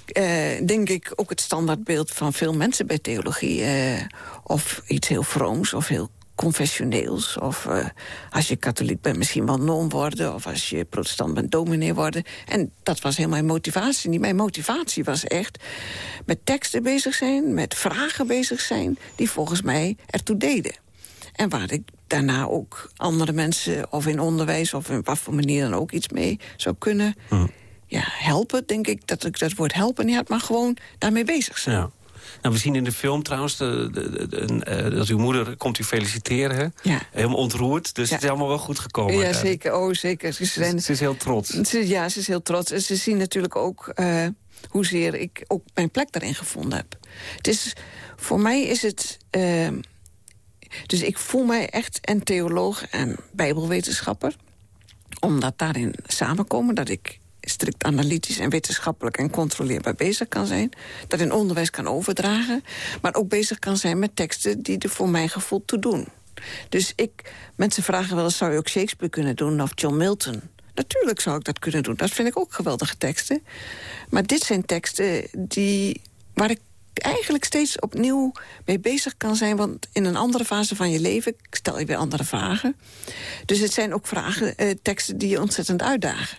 eh, denk ik ook het standaardbeeld van veel mensen bij theologie. eh, of iets heel vrooms of heel confessioneels. Of eh, als je katholiek bent misschien wel non worden. Of als je protestant bent dominee worden. En dat was heel mijn motivatie. niet. Mijn motivatie was echt met teksten bezig zijn. Met vragen bezig zijn. Die volgens mij ertoe deden. En waar ik daarna ook andere mensen, of in onderwijs... of in wat voor manier dan ook iets mee zou kunnen... Ja, helpen, denk ik, dat ik dat woord helpen niet had... maar gewoon daarmee bezig zijn. Ja. Nou, we zien in de film trouwens de, de, eh, dat uw moeder komt u feliciteren. Hè? Ja. Helemaal ontroerd. Dus Ja. het is allemaal wel goed gekomen. Ja, zeker. Oh, zeker. Ze, zijn, ze is heel trots. ze- ja, ze is heel trots. En ze zien natuurlijk ook eh, hoezeer ik ook mijn plek daarin gevonden heb. Het is, voor mij is het... eh, dus ik voel mij echt een theoloog en bijbelwetenschapper. Omdat daarin samenkomen dat ik strikt analytisch en wetenschappelijk en controleerbaar bezig kan zijn. Dat in onderwijs kan overdragen. Maar ook bezig kan zijn met teksten die er voor mijn gevoel toe doen. Dus ik, mensen vragen wel zou je ook Shakespeare kunnen doen of John Milton? Natuurlijk zou ik dat kunnen doen. Dat vind ik ook geweldige teksten. Maar dit zijn teksten die, waar ik eigenlijk steeds opnieuw mee bezig kan zijn. Want in een andere fase van je leven stel je weer andere vragen. Dus het zijn ook vragen, eh, teksten die je ontzettend uitdagen.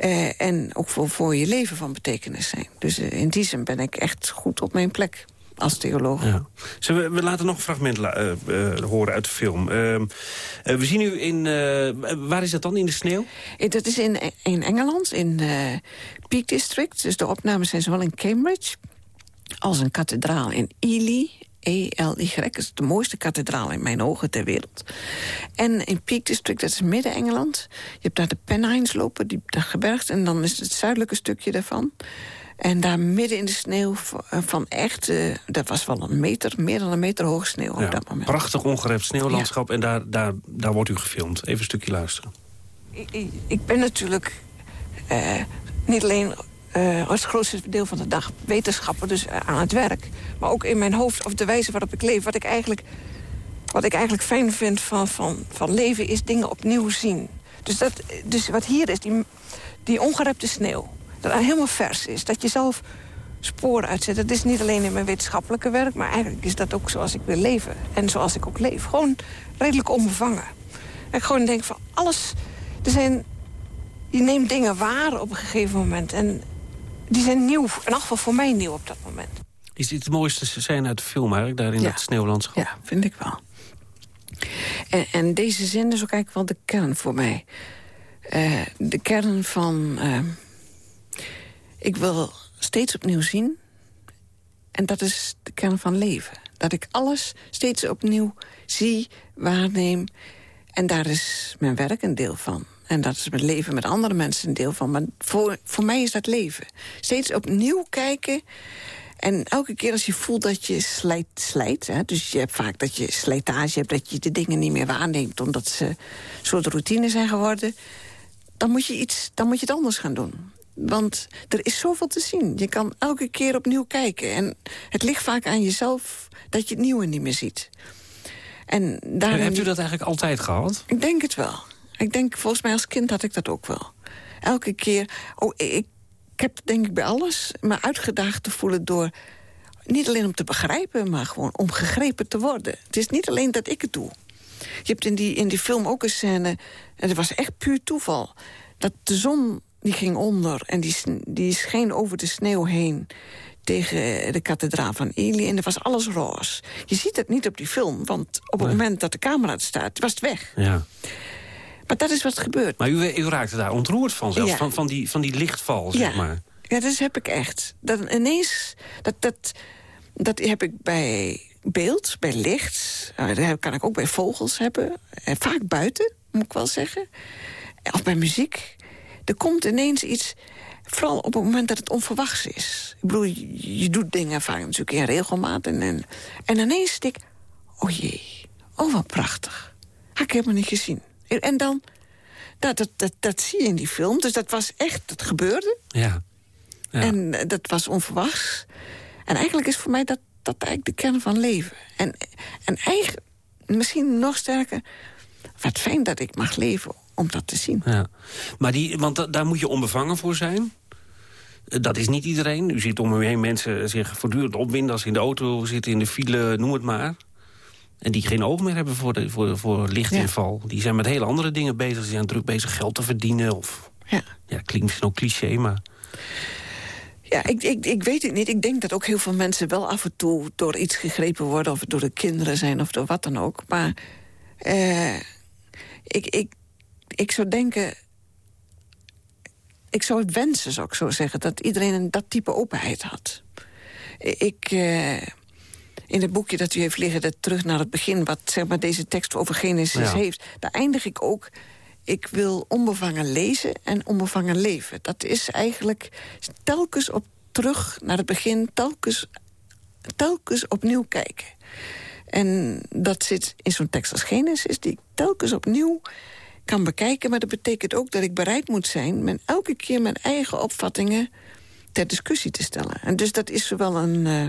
Eh, en ook voor, voor je leven van betekenis zijn. Dus eh, in die zin ben ik echt goed op mijn plek als theoloog. Ja. Zullen we, we laten nog een fragment eh, horen uit de film. Ehm, eh, we zien u in... waar is dat dan? In de sneeuw? Dat is in, in Engeland, in Peak District. Dus de opnames zijn zowel in Cambridge als een kathedraal in Ely. E-L-Y, dat is de mooiste kathedraal in mijn ogen ter wereld. En in Peak District, dat is midden-Engeland. Je hebt daar de Pennines lopen, die dat gebergte. En dan is het zuidelijke stukje daarvan. En daar midden in de sneeuw van- eh, van echt... eh, dat was wel een meter, meer dan een meter hoog sneeuw op dat moment. Prachtig ongerept sneeuwlandschap. En daar, daar, daar wordt u gefilmd. Even een stukje luisteren. Ik, ik- ik ben natuurlijk eh, niet alleen eh, het grootste deel van de dag wetenschapper, dus eh, aan het werk. Maar ook in mijn hoofd, of de wijze waarop ik leef. Wat ik eigenlijk, wat ik eigenlijk fijn vind van, van, van leven, is dingen opnieuw zien. Dus, dat, dus wat hier is, die, die ongerepte sneeuw. Dat helemaal vers is. Dat je zelf sporen uitzet. Dat is niet alleen in mijn wetenschappelijke werk... maar eigenlijk is dat ook zoals ik wil leven. En zoals ik ook leef. Gewoon redelijk onbevangen. En ik gewoon denk van alles... Er zijn, je neemt dingen waar op een gegeven moment. En die zijn nieuw, in geval voor mij nieuw op dat moment. Is dit de mooiste scène uit de film eigenlijk? Daar in Ja. dat sneeuwlandschap? Ja, vind ik wel. En, en deze zin is ook eigenlijk wel de kern voor mij. Eh, de kern van... eh, ik wil steeds opnieuw zien. En dat is de kern van leven. Dat ik alles steeds opnieuw zie, waarneem. En daar is mijn werk een deel van. En dat is mijn leven met andere mensen een deel van. Maar voor, voor mij is dat leven. Steeds opnieuw kijken. En elke keer als je voelt dat je slijt, slijt hè, dus je hebt vaak dat je slijtage hebt... dat je de dingen niet meer waarneemt omdat ze een soort routine zijn geworden... dan moet je, iets, dan moet je het anders gaan doen. Want er is zoveel te zien. Je kan elke keer opnieuw kijken. En het ligt vaak aan jezelf dat je het nieuwe niet meer ziet. En daarin hebt u dat eigenlijk altijd gehad? ik denk het wel. Ik denk, volgens mij als kind had ik dat ook wel. Elke keer... Oh, ik, ik heb denk ik bij alles me uitgedaagd te voelen door... niet alleen om te begrijpen, maar gewoon om gegrepen te worden. Het is niet alleen dat ik het doe. Je hebt in die, in die film ook een scène... en dat was echt puur toeval... dat de zon die ging onder en die, die scheen over de sneeuw heen... tegen de kathedraal van Ely en er was alles roze. Je ziet het niet op die film, want op het moment dat de camera er staat... was het weg. Ja. Maar dat is wat gebeurt. Maar u, u raakte daar ontroerd van zelfs, Ja. van, van, die, van die lichtval, zeg maar. Ja, dat heb ik echt. Dat ineens, dat, dat, dat heb ik bij beeld, bij licht. eh, Dat kan ik ook bij vogels hebben. En vaak buiten, moet ik wel zeggen. Of bij muziek. Er komt ineens iets, vooral op het moment dat het onverwachts is. Ik bedoel, je, je doet dingen vaak natuurlijk in regelmaat. En, en, en ineens denk ik, oh jee, oh wat prachtig. Had ik helemaal niet gezien. En, dan, dat, dat, dat, dat zie je in die film. Dus dat was echt, dat gebeurde. Ja. Ja. En eh, dat was onverwachts. En eigenlijk is voor mij dat, dat eigenlijk de kern van leven. En, en eigenlijk, misschien nog sterker... wat fijn dat ik mag leven om dat te zien. Ja. Maar die, want da- daar moet je onbevangen voor zijn. Eh, Dat is niet iedereen. U ziet om u heen mensen zich voortdurend opwinden... als ze in de auto zitten, in de file, noem het maar. En die geen oog meer hebben voor, de, voor, voor lichtinval. Die zijn met hele andere dingen bezig. Ze zijn druk bezig geld te verdienen. Of, Ja, ja, klinkt misschien ook cliché, maar... ja ik, ik, ik weet het niet. Ik denk dat ook heel veel mensen wel af en toe door iets gegrepen worden... of het door de kinderen zijn of door wat dan ook. Maar eh, ik, ik, ik zou denken... Ik zou het wensen, zou ik zo zeggen, dat iedereen een, dat type openheid had. ik... eh, in het boekje dat u heeft liggen, dat terug naar het begin... wat zeg maar, deze tekst over Genesis Ja. heeft... daar eindig ik ook... ik wil onbevangen lezen en onbevangen leven. Dat is eigenlijk telkens op terug naar het begin... telkens, telkens opnieuw kijken. En dat zit in zo'n tekst als Genesis... die ik telkens opnieuw kan bekijken. Maar dat betekent ook dat ik bereid moet zijn... met elke keer mijn eigen opvattingen ter discussie te stellen. En dus dat is zowel een, eh,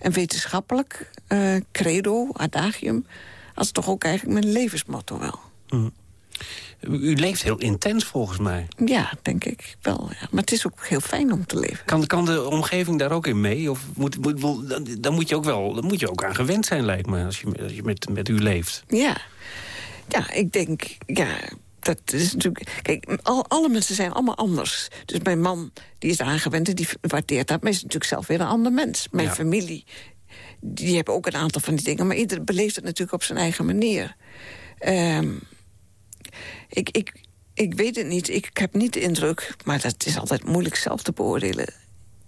een wetenschappelijk eh, credo, adagium... als toch ook eigenlijk mijn levensmotto wel. U leeft heel intens volgens mij. Ja, denk ik wel. Ja. Maar het is ook heel fijn om te leven. Kan, kan de omgeving daar ook in mee? Of moet, moet, dan moet je ook wel dan moet je ook aan gewend zijn, lijkt me, als je, als je met, met u leeft. Ja. Ja, ik denk... Ja, dat is natuurlijk... Kijk, al, alle mensen zijn allemaal anders. Dus mijn man, die is eraan gewend en die waardeert dat. Maar is natuurlijk zelf weer een ander mens. Mijn Ja. familie, die hebben ook een aantal van die dingen. Maar ieder beleeft het natuurlijk op zijn eigen manier. Ehm, ik, ik, ik weet het niet. Ik heb niet de indruk, maar dat is altijd moeilijk zelf te beoordelen...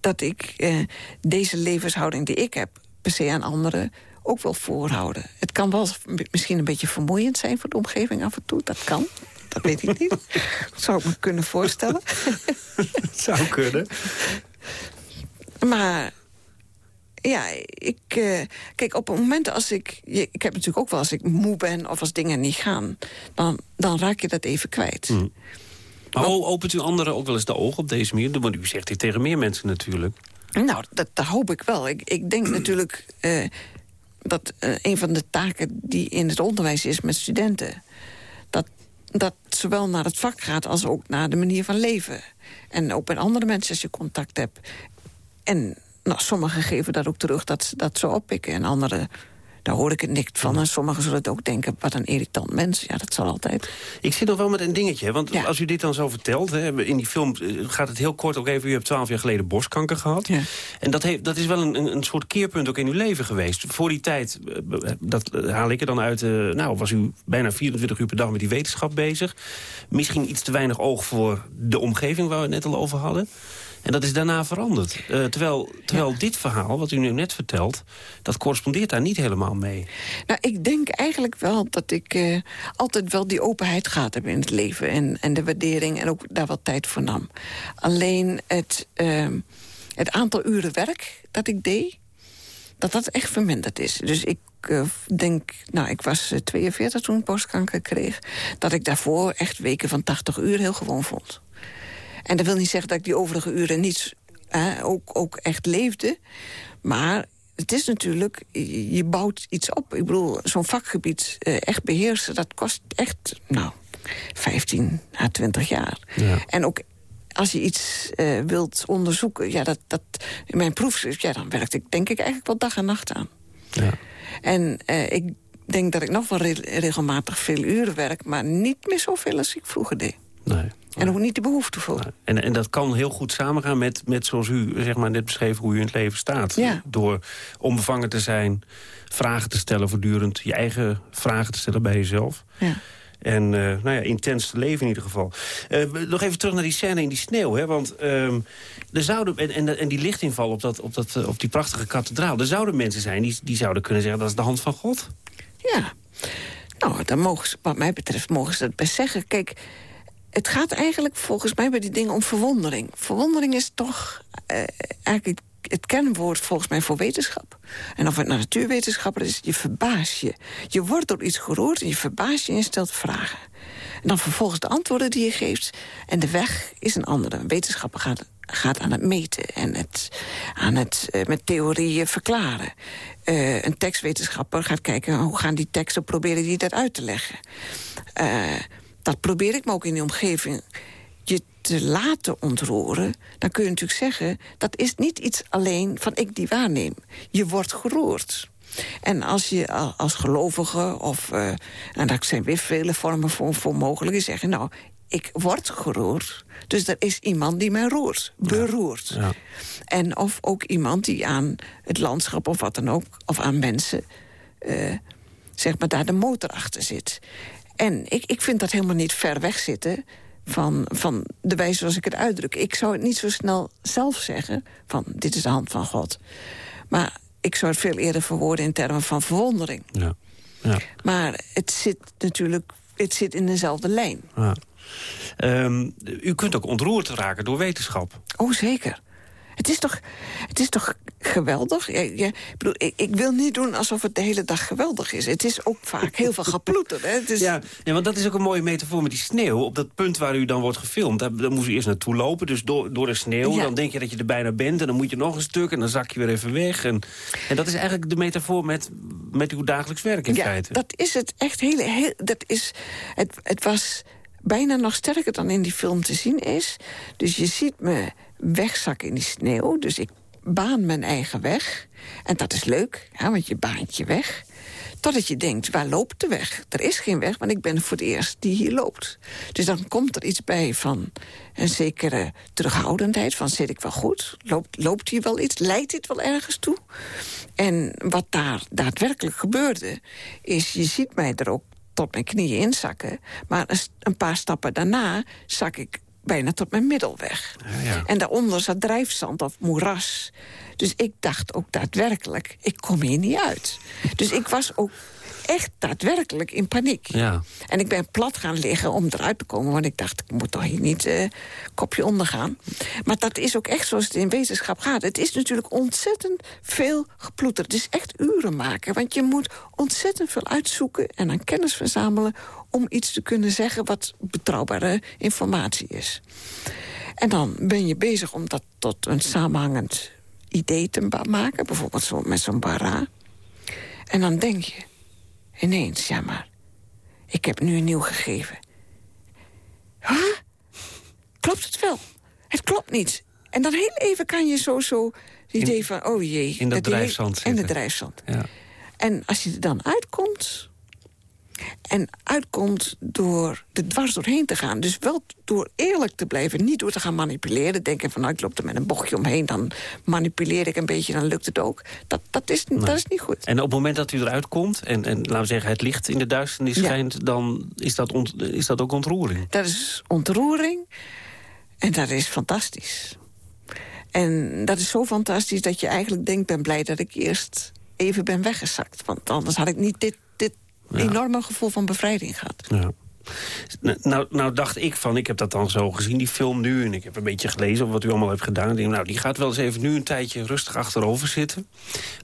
dat ik eh, deze levenshouding die ik heb... per se aan anderen ook wil voorhouden. Het kan wel misschien een beetje vermoeiend zijn voor de omgeving af en toe. Dat kan. Dat weet ik niet. Dat zou ik me kunnen voorstellen. Zou kunnen. Maar ja, ik... eh, kijk, op het moment als ik... Ik heb natuurlijk ook wel als ik moe ben of als dingen niet gaan... dan, dan raak je dat even kwijt. Maar o- opent u anderen ook wel eens de ogen op deze manier? Want u zegt dit tegen meer mensen natuurlijk. Nou, dat, dat hoop ik wel. Ik, ik denk natuurlijk eh, dat eh, een van de taken die in het onderwijs is met studenten... dat zowel naar het vak gaat als ook naar de manier van leven. En ook met andere mensen als je contact hebt. En nou, sommigen geven dat ook terug dat ze dat zo oppikken. En anderen, daar hoor ik het niks van. En sommigen zullen het ook denken, wat een irritant mens. Ja, dat zal altijd. Ik zit nog wel met een dingetje, want Ja. als u dit dan zo vertelt... Hè, in die film eh, gaat het heel kort ook even... u hebt twaalf jaar geleden borstkanker gehad. Ja. En dat, heeft, dat is wel een, een, soort keerpunt ook in uw leven geweest. Voor die tijd, eh, dat eh, haal ik er dan uit... nou, was u bijna 24 uur per dag met die wetenschap bezig. Misschien iets te weinig oog voor de omgeving... waar we het net al over hadden. En dat is daarna veranderd. Eh, terwijl terwijl dit verhaal, wat u nu net vertelt... dat correspondeert daar niet helemaal mee. Nou, ik denk eigenlijk wel dat ik eh, altijd wel die openheid gehad heb in het leven. En, en de waardering en ook daar wat tijd voor nam. Alleen het, ehm, het aantal uren werk dat ik deed, dat dat echt verminderd is. Dus ik eh, denk, nou, ik was eh, 42 toen ik borstkanker kreeg... dat ik daarvoor echt weken van 80 uur heel gewoon vond. En dat wil niet zeggen dat ik die overige uren niet eh, ook, ook echt leefde. Maar het is natuurlijk, je bouwt iets op. Ik bedoel, zo'n vakgebied eh, echt beheersen, dat kost echt, nou, 15 à 20 jaar. Ja. En ook als je iets eh, wilt onderzoeken, ja, dat, dat, in mijn proefschrift, ja, dan werkte ik denk ik eigenlijk wel dag en nacht aan. Ja. En eh, ik denk dat ik nog wel re- regelmatig veel uren werk, maar niet meer zoveel als ik vroeger deed. Nee. En ook niet de behoefte voor. En, en dat kan heel goed samengaan met, met zoals u zeg maar, net beschreef... hoe u in het leven staat. Ja. Door onbevangen te zijn, vragen te stellen voortdurend... je eigen vragen te stellen bij jezelf. Ja. En eh, nou ja, intens te leven in ieder geval. Eh, nog even terug naar die scène in die sneeuw. Hè? Want ehm, er zouden, en, en, en die lichtinval op, dat, op, dat, eh, op die prachtige kathedraal... er zouden mensen zijn die, die zouden kunnen zeggen... dat is de hand van God. Ja, nou, dan mogen ze, wat mij betreft mogen ze dat best zeggen. Kijk, het gaat eigenlijk volgens mij bij die dingen om verwondering. Verwondering is toch eh, eigenlijk het kernwoord volgens mij voor wetenschap. En of het nou natuurwetenschapper is, je verbaast je. Je wordt door iets geroerd en je verbaast je en stelt vragen. En dan vervolgens de antwoorden die je geeft. En de weg is een andere. Wetenschapper gaat, gaat aan het meten en het, aan het eh, met theorieën verklaren. Eh, een tekstwetenschapper gaat kijken hoe gaan die teksten, proberen die dat uit te leggen. Eh, dat probeer ik me ook in die omgeving je te laten ontroeren, dan kun je natuurlijk zeggen... dat is niet iets alleen van ik die waarneem. Je wordt geroerd. En als je als gelovige, of, eh, en daar zijn weer vele vormen voor, voor mogelijk... je zeggen, nou, ik word geroerd, dus er is iemand die mij roert, beroert. Ja. En of ook iemand die aan het landschap of wat dan ook, of aan mensen... eh, zeg maar daar de motor achter zit. En ik, ik vind dat helemaal niet ver weg zitten. van, van de wijze zoals ik het uitdruk. Ik zou het niet zo snel zelf zeggen van dit is de hand van God. Maar ik zou het veel eerder verwoorden in termen van verwondering. Ja. Ja. Maar het zit natuurlijk het zit in dezelfde lijn. Ja. Ehm, u kunt ook ontroerd raken door wetenschap. Oh, zeker. Het is toch, het is toch geweldig? Ja, ja, ik, bedoel, ik, ik wil niet doen alsof het de hele dag geweldig is. Het is ook vaak heel veel geploeter. Hè? Het is... Ja, ja, want dat is ook een mooie metafoor met die sneeuw. Op dat punt waar u dan wordt gefilmd, daar, daar moest u eerst naartoe lopen. Dus door, door de sneeuw, dan denk je dat je er bijna bent... en dan moet je nog een stuk en dan zak je weer even weg. En, en dat is eigenlijk de metafoor met, met uw dagelijks werk in ja, feite. dat is het echt hele... heel- dat is, het, het was bijna nog sterker dan in die film te zien is. Dus je ziet me wegzakken in die sneeuw. Dus ik baan mijn eigen weg. En dat is leuk, ja, want je baant je weg. Totdat je denkt, waar loopt de weg? Er is geen weg, want ik ben voor het eerst die hier loopt. Dus dan komt er iets bij van een zekere terughoudendheid. Van zit ik wel goed? Loopt, loopt hier wel iets? Leidt dit wel ergens toe? En wat daar daadwerkelijk gebeurde... is, je ziet mij er ook tot mijn knieën inzakken... maar een paar stappen daarna zak ik bijna tot mijn middel weg. ja. En daaronder zat drijfzand of moeras. Dus ik dacht ook daadwerkelijk, ik kom hier niet uit. Dus ik was ook echt daadwerkelijk in paniek. Ja. En ik ben plat gaan liggen om eruit te komen... want ik dacht, ik moet toch hier niet eh kopje ondergaan. Maar dat is ook echt zoals het in wetenschap gaat. Het is natuurlijk ontzettend veel geploeter. Het is echt uren maken, want je moet ontzettend veel uitzoeken... en aan kennis verzamelen om iets te kunnen zeggen... wat betrouwbare informatie is. En dan ben je bezig om dat tot een samenhangend idee te maken. Bijvoorbeeld zo, met zo'n bara. En dan denk je ineens, ja maar, ik heb nu een nieuw gegeven. Huh? Klopt het wel? Het klopt niet. En dan heel even kan je zo, zo het idee van, oh jee. in dat die- drijfzand In de drijfzand. Ja. En als je er dan uitkomt... en uitkomt door er dwars doorheen te gaan... dus wel door eerlijk te blijven, niet door te gaan manipuleren... denken van, nou, ik loop er met een bochtje omheen... dan manipuleer ik een beetje, dan lukt het ook. Dat, dat, is, dat is niet goed. En op het moment dat u eruit komt en, en laten we zeggen het licht in de duisternis Ja. schijnt... dan is dat, ont- is dat ook ontroering. Dat is ontroering en dat is fantastisch. En dat is zo fantastisch dat je eigenlijk denkt... ben blij dat ik eerst even ben weggezakt. Want anders had ik niet dit, dit enorme gevoel van bevrijding gehad. Ja. N- Nou, nou dacht ik van, ik heb dat dan zo gezien, die film nu... en ik heb een beetje gelezen over wat u allemaal hebt gedaan. Ik denk, nou, die gaat wel eens even nu een tijdje rustig achterover zitten.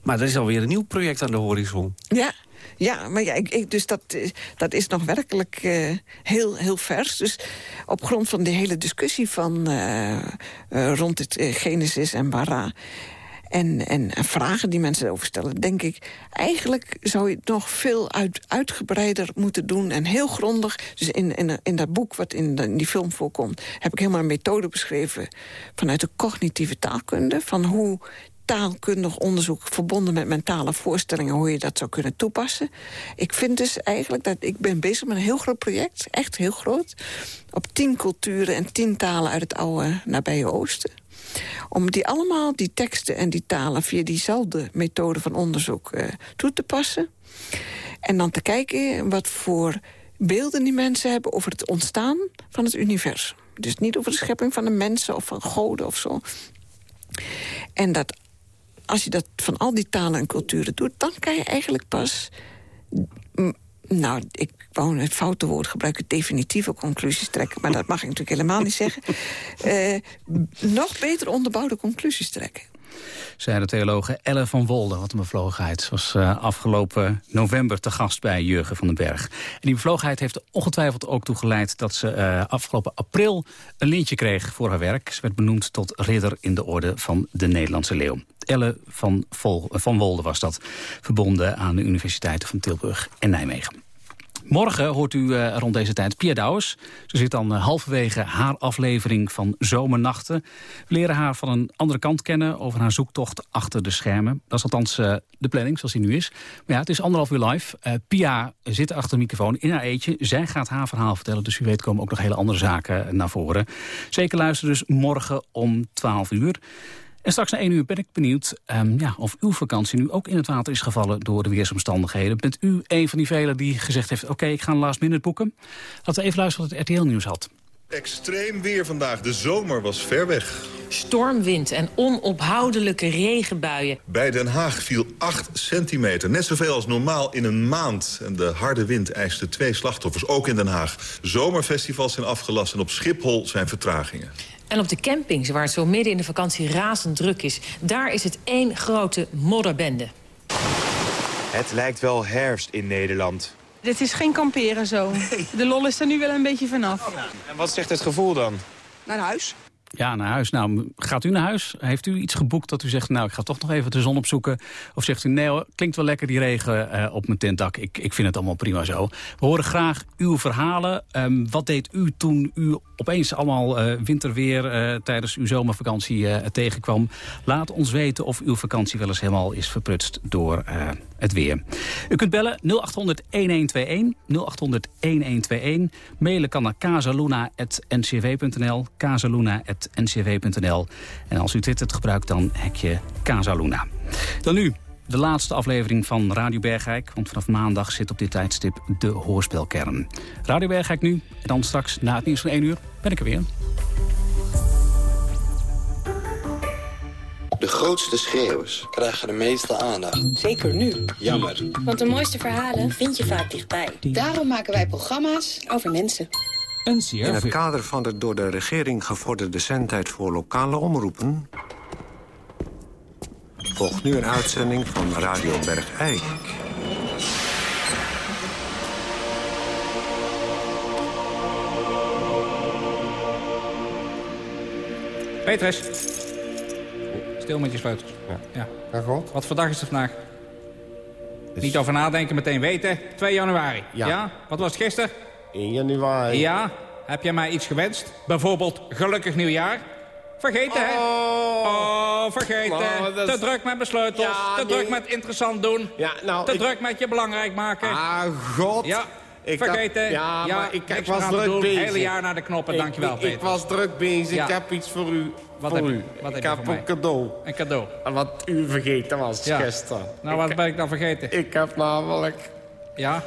Maar er is alweer een nieuw project aan de horizon. Ja, ja maar ja, ik, ik- dus dat, eh, dat is nog werkelijk eh, heel, heel vers. Dus op grond van de hele discussie van, eh, rond het Genesis en Bara... En, en, en vragen die mensen erover stellen, denk ik... eigenlijk zou je het nog veel uit, uitgebreider moeten doen en heel grondig. Dus in, in, in dat boek wat in, in die film voorkomt... heb ik helemaal een methode beschreven vanuit de cognitieve taalkunde... van hoe taalkundig onderzoek verbonden met mentale voorstellingen... hoe je dat zou kunnen toepassen. Ik vind dus eigenlijk dat ik ben bezig met een heel groot project, echt heel groot... op tien culturen en tien talen uit het oude nabije Oosten om die allemaal, die teksten en die talen... via diezelfde methode van onderzoek eh, toe te passen. En dan te kijken wat voor beelden die mensen hebben... over het ontstaan van het universum. Dus niet over de schepping van de mensen of van goden of zo. En dat als je dat van al die talen en culturen doet... dan kan je eigenlijk pas... Nou, ik wou het foute woord gebruiken, definitieve conclusies trekken. Maar dat mag ik natuurlijk helemaal niet zeggen. Eh, nog beter onderbouwde conclusies trekken. Zei de theologe Elle van Wolde. Wat een bevlogenheid. Ze was eh, afgelopen november te gast bij Jurgen van den Berg. En die bevlogenheid heeft ongetwijfeld ook toe geleid... dat ze eh, afgelopen april een lintje kreeg voor haar werk. Ze werd benoemd tot ridder in de orde van de Nederlandse Leeuw. Elle van, Vol, van Wolde was dat. Verbonden aan de universiteiten van Tilburg en Nijmegen. Morgen hoort u eh, rond deze tijd Pia Douwes. Ze zit dan eh, halverwege haar aflevering van Zomernachten. We leren haar van een andere kant kennen over haar zoektocht achter de schermen. Dat is althans eh, de planning zoals die nu is. Maar ja, het is anderhalf uur live. Pia zit achter de microfoon in haar eentje. Zij gaat haar verhaal vertellen, dus u weet komen ook nog hele andere zaken naar voren. Zeker luisteren dus morgen om 12 uur. En straks na één uur ben ik benieuwd ehm, ja, of uw vakantie nu ook in het water is gevallen door de weersomstandigheden. Bent u een van die velen die gezegd heeft, oké, ik ga een last minute boeken? Laten we even luisteren wat het RTL Nieuws had. Extreem weer vandaag. De zomer was ver weg. Stormwind en onophoudelijke regenbuien. Bij Den Haag viel 8 centimeter. Net zoveel als normaal in een maand. En de harde wind eiste twee slachtoffers, ook in Den Haag. Zomerfestivals zijn afgelast en op Schiphol zijn vertragingen. En op de campings, waar het zo midden in de vakantie razend druk is... daar is het één grote modderbende. Het lijkt wel herfst in Nederland. Dit is geen kamperen zo. De lol is er nu wel een beetje vanaf. En wat zegt het gevoel dan? Naar huis. Ja, naar huis. Nou, gaat u naar huis? Heeft u iets geboekt dat u zegt, nou, ik ga toch nog even de zon opzoeken? Of zegt u, nee klinkt wel lekker die regen eh, op mijn tentdak. Ik, ik vind het allemaal prima zo. We horen graag uw verhalen. Ehm, wat deed u toen u opeens allemaal eh, winterweer eh, tijdens uw zomervakantie tegenkwam? Laat ons weten of uw vakantie wel eens helemaal is verprutst door het weer. U kunt bellen 0800-1121, 0800-1121. Mailen kan naar casaluna.ncw.nl, casaluna.ncw.nl. En als u Twitter gebruikt, dan hek je Casaluna. Dan nu de laatste aflevering van Radio Bergijk. Want vanaf maandag zit op dit tijdstip de hoorspelkern. Radio Bergijk nu. En dan straks na het nieuws van 1 uur ben ik er weer. De grootste schreeuwers krijgen de meeste aandacht. Zeker nu. Jammer. Want de mooiste verhalen vind je vaak dichtbij. Daarom maken wij programma's over mensen. In het kader van de door de regering gevorderde zendtijd voor lokale omroepen... volgt nu een uitzending van Radio Bergijk. Petrus. Stil met je sleutels. Ja. Ja, goed. Wat voor dag is het vandaag? Niet over nadenken, meteen weten. 2 januari. Ja. Wat was het gisteren? 1 januari. Ja. Heb jij mij iets gewenst? Bijvoorbeeld gelukkig nieuwjaar? Vergeten, hè? Oh, vergeten. Oh, dat is- Te druk met mijn sleutels. Ja, Te druk met interessant doen. Ja, nou, Te ik- druk met je belangrijk maken. Ah, god. Ja, Ik vergeten. had- ja, maar ik, meer was druk doen. bezig. Hele jaar naar de knoppen, Ik- dankjewel, ik, Peter. ik was druk bezig. Ik heb iets voor u. Wat voor heb u. wat ik heb mij? een cadeau. Een cadeau. Wat u vergeten was gisteren. Nou, wat ben ik dan vergeten? Ik heb namelijk Ja?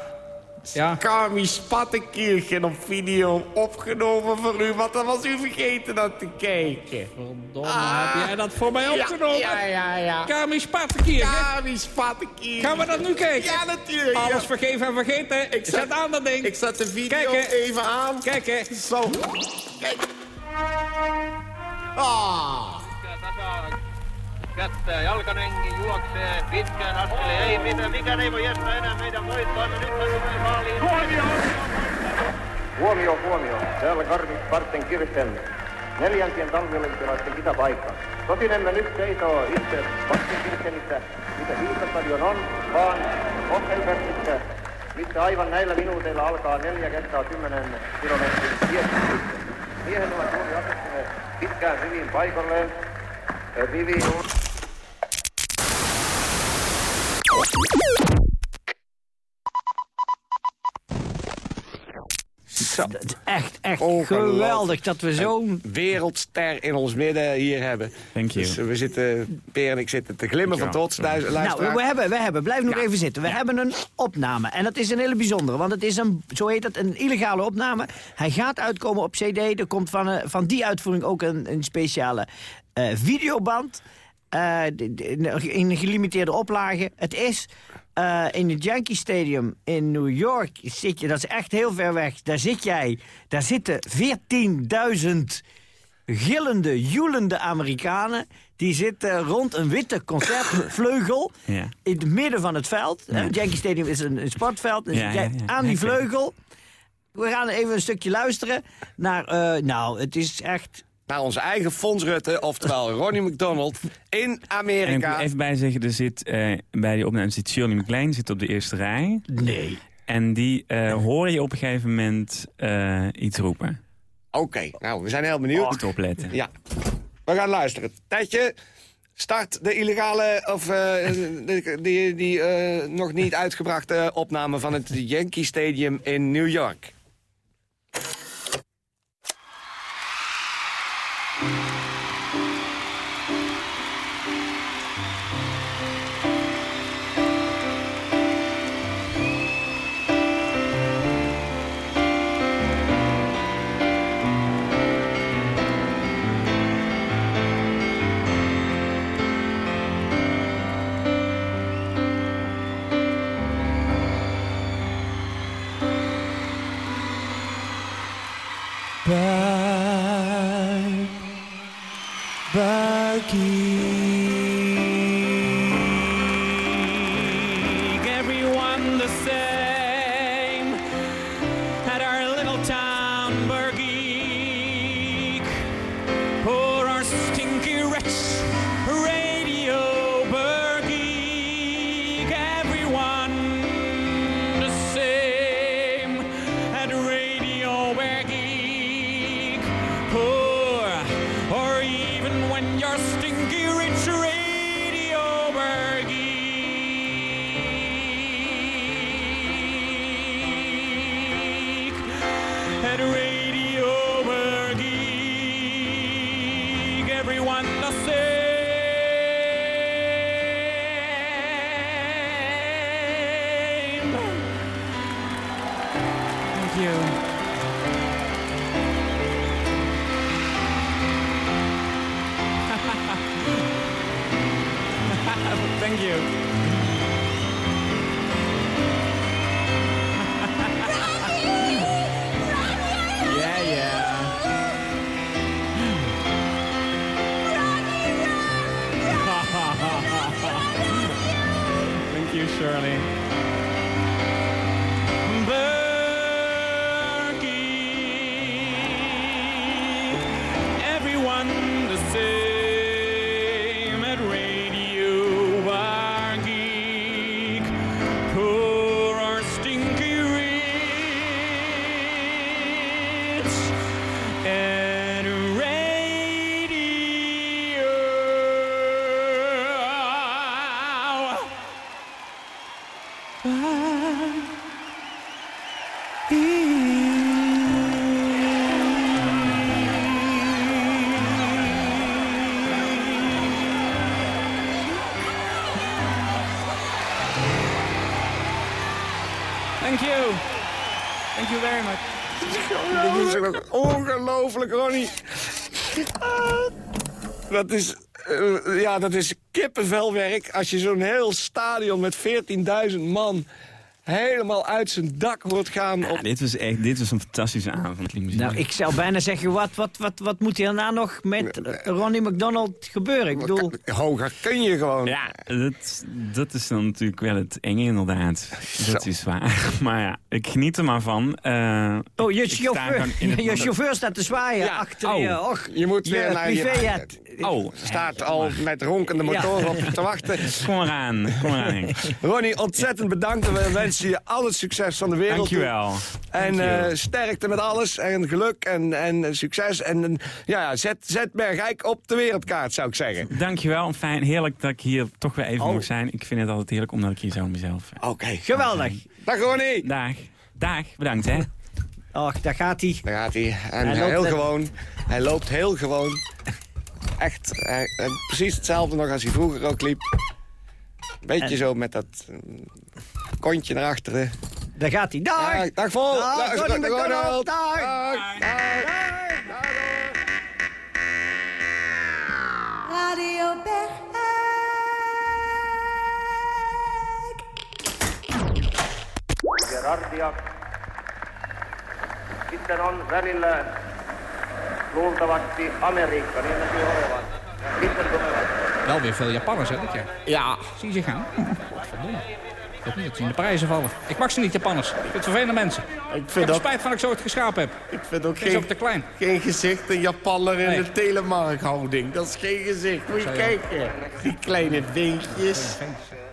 Ja? Kami Spattenkirchen op video opgenomen voor u. Want dat was u vergeten naar te kijken. Verdomme, heb jij dat voor mij opgenomen? Ja, ja, ja. Kami Spatenkirchen? Kami Spattenkirchen. Gaan we dat nu kijken? Ja, natuurlijk. Alles ja. vergeven en vergeten. Ik zet, aan dat ding. Ik zet de video Kijken. even aan. Kijken. Zo. Kijk. Ah. Kättä jalkanenki juoksee pitkään askeleen. Ei mitään, mikään ei voi jättää enää meidän voittoamme. Nyt me tulee maaliin. Huomio! Huomio, huomio. Täällä Karvi Sparten Kirsten. Neljäntien talviolympialaisten kisapaikka. Tosin emme nyt seisoo itse Sparten Kirstenissä, missä Hiihtostadion on, vaan Hotelbergissä, missä aivan näillä minuuteilla alkaa neljä kertaa kymmenen kilometrin kiertopiste. Miehet ovat juuri asettuneet pitkään riviin paikalleen. Rivi on... Dat is echt, echt geweldig dat we zo'n... wereldster in ons midden hier hebben. Thank you. Dus we zitten, Peer en ik zitten te glimmen van trots. Luister, Nou, we hebben, we hebben, blijf nog Ja. even zitten. We hebben een opname. En dat is een hele bijzondere, want het is een, zo heet het, een illegale opname. Hij gaat uitkomen op cd. Er komt van, eh, van die uitvoering ook een, een speciale eh, videoband. eh, de- de- in een gelimiteerde oplage. Het is eh, in het Yankee Stadium in New York. Zit je, dat is echt heel ver weg. Daar zit jij. Daar zitten 14.000 gillende, joelende Amerikanen. Die zitten rond een witte concertvleugel Ja. in het midden van het veld. Ja. Het Yankee Stadium is een, een sportveld. Dus Ja. Aan die vleugel. We gaan even een stukje luisteren naar... eh, nou, het is echt... Naar onze eigen Fons Rutte, oftewel Ronnie McDonald, in En ik Amerika. moet even bijzeggen, er zit eh, bij die opname zit Shirley MacLaine zit op de eerste rij. Nee. En die eh, hoor je op een gegeven moment eh, iets roepen. Oké, nou, we zijn heel benieuwd. Moet opletten. Ja, we gaan luisteren. Tijdje, start de illegale, of eh, de- die, die eh, nog niet uitgebrachte opname van het Yankee Stadium in New York. Yeah. You. Thank you very much. Ook ongelooflijk, Ronnie. Ah, Dat is, eh, ja, dat is kippenvelwerk als je zo'n heel stadion met 14.000 man helemaal uit zijn dak hoort gaan. Op... Ja, dit, was echt, dit was een fantastische avond. Nou, ik zou bijna zeggen, wat, wat, wat, wat moet hierna nog met Ronnie McDonald gebeuren? Ik bedoel... Hoger kun je gewoon. Ja, dat, dat is dan natuurlijk wel het enge inderdaad. Dat is waar. Maar ja, ik geniet er maar van. Eh, Oh, je chauffeur, je chauffeur staat te zwaaien achter oh. je. Och, Je moet weer naar je... privéjet. Oh, Staat al met ronkende motoren op je te wachten. Kom maar aan, kom maar aan Henk. Ronnie, ontzettend bedankt. We wensen je al het succes van de wereld. Dankjewel. En Dankjewel. eh, sterkte met alles. En geluk en, en succes. En eh, ja, ja, zet, zet Bergijk op de wereldkaart, zou ik zeggen. Dankjewel, fijn, heerlijk dat ik hier toch weer even Oh. mag zijn. Ik vind het altijd heerlijk omdat ik hier zo mezelf... Oké. Geweldig. Dag Ronnie. Dag. Dag, bedankt hè. Och, daar gaat hij. Daar gaat hij. En Hij loopt heel gewoon. Hij loopt heel gewoon. Echt. hij- en precies hetzelfde nog als hij vroeger ook liep. Beetje En- zo met dat eh, kontje naar achteren. Daar gaat hij. Dag! Ja, dag vol. Dag, Dag, Ronald. McDonald. Dag! Dag. Dag. Radio Gerardia. Sitten on välillä luultavasti Amerikka, niin näkyy olevan. Ja sitten tulevat Wel weer veel Japanners, hè, dit jaar. Ja. Zie je ze gaan? Godverdomme. Ik niet dat ze in de prijzen vallen. Ik mag ze niet, Japanners. Ik vind het vervelende mensen. Ik, vind heb er ook- spijt van dat ik zo het geschapen heb. Ik vind ook Ik is geen, ook te klein. geen gezicht, een Japanner in Nee. een telemarkhouding. Dat is geen gezicht. Moet je je- kijken. Die kleine vinkjes.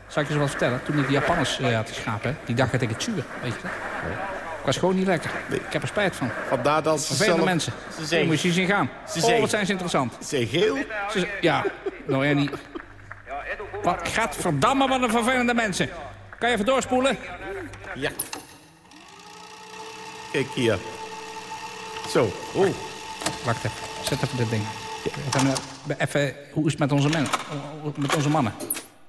Zal ik je eens wat vertellen? Toen ik die Japanners eh, had geschapen, hè, die dag had ik het zuur. Weet je dat? Ik was gewoon niet lekker. Ik heb er spijt van. Vandaar dat ze Vervelende zelf- mensen. Ze Daar zijn, moet je zien gaan. Ze Oh, zijn- wat zijn ze interessant. ze zijn geel. Ze ja, nou ja, niet. Wat gaat verdammen wat een vervelende mensen. Kan je even doorspoelen? Ja. Kijk hier. Zo. Oh. Wacht even. Zet even dit ding. Even, eh, even, hoe is het met onze, men, met onze mannen?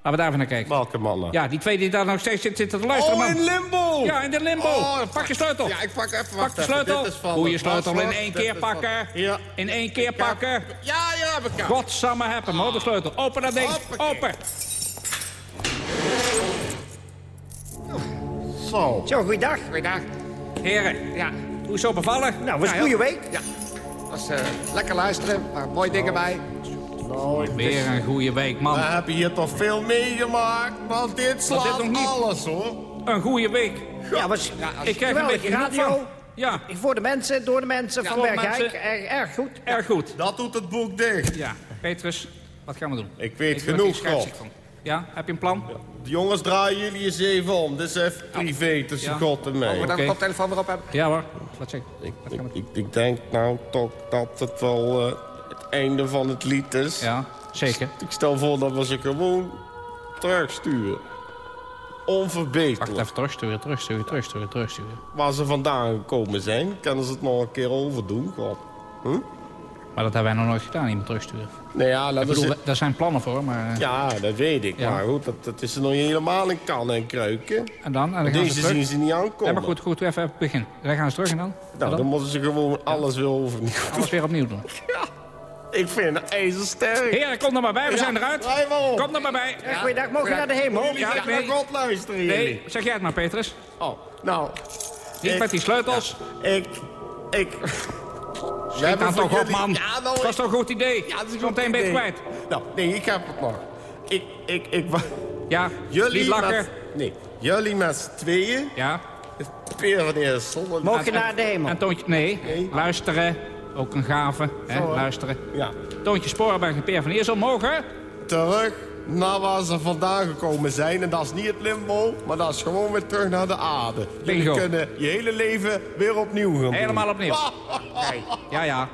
Laten we daar even naar kijken. Welke mannen? Ja, die twee die daar nog steeds zitten, zitten te luisteren, Oh, man. in limbo! Ja, in de limbo. Oh, pak je sleutel. Ja, ik pak even. Pak wacht de even. sleutel. Dit is van Goeie het sleutel in één Dit keer is van- pakken. Ja. In één keer pakken. Ja, ja, heb ik hem. Godsamme heb hem. Houd de sleutel. Open dat ding. Hoppakee. Open. Zo. Zo, goeiedag. Goeiedag. Heren, ja. Hoe is zo bevallen? Nou, was een ja. goede week. Ja. Dat is eh, lekker luisteren, maar mooie dingen bij. Nou, Weer een goede week, man. We hebben hier toch veel meegemaakt, maar dit slaat dit nog niet. alles, hoor. Een goede week. Ja, was Ik krijg een beetje radio. Ja, Voor de mensen, door de mensen van Bergijk. mensen. Erg, erg goed. erg goed. Dat doet het boek dicht. Ja, Petrus, wat gaan we doen? Ik weet genoeg, God. Ja, heb je een plan? De jongens draaien jullie eens even om. Dit is even privé tussen Ja. God en mij. Mogen we dan de koptelefoon weer op hebben? Ja hoor, zeg Ik, ik, denk nou toch dat het wel eh, einde van het lied is. Ja, zeker. Ik stel voor dat we ze gewoon terugsturen. Onverbeterlijk. Wacht even, terugsturen, terugsturen, terugsturen, terugsturen. Waar ze vandaan gekomen zijn, kunnen ze het nog een keer overdoen. God. Hm? Maar dat hebben wij nog nooit gedaan, iemand terugsturen. Nee, ja, dat bedoel, daar zijn plannen voor, maar... eh, Ja, dat weet ik. Ja. Maar goed, dat, dat is er nog helemaal in kan en kruiken. En dan? En dan gaan Deze ze terug. zien ze niet aankomen. Ja, maar goed, goed, even begin. Dan gaan ze terug en dan? En Nou, dan? dan moeten ze gewoon alles weer overnieuw Alles weer opnieuw doen. Ik vind het ijzersterk. Heren, kom er maar bij, we Ja, zijn eruit. Kom er maar bij. Ja, Goeiedag, mogen we naar de hemel? Ja, nee. naar God luisteren, Nee, jullie. zeg jij het maar, Petrus. Oh, nou... Niet ik- met die sleutels. Ik... Ik... Schiet dan toch op, man. Ja, nou, Dat was ik- toch een goed idee? Ja, dat is een goed ben je idee. kwijt. Nou, nee, ik heb het nog. Ik... Ik... Ik... Ja, Jullie niet met... Nee, jullie met z'n tweeën. Ja. Peer van Eersel. en- Mogen je naar de hemel? En Toontje, nee, Nee. luisteren. Ook een gave, hè, Zo, hè? luisteren. Ja. Toontje Sporenberg en Peer van Eersel mogen. Terug naar waar ze vandaan gekomen zijn. En dat is niet het limbo, maar dat is gewoon weer terug naar de aarde. Jullie Bingo. kunnen je hele leven weer opnieuw gaan doen. Helemaal opnieuw. Ja, ja.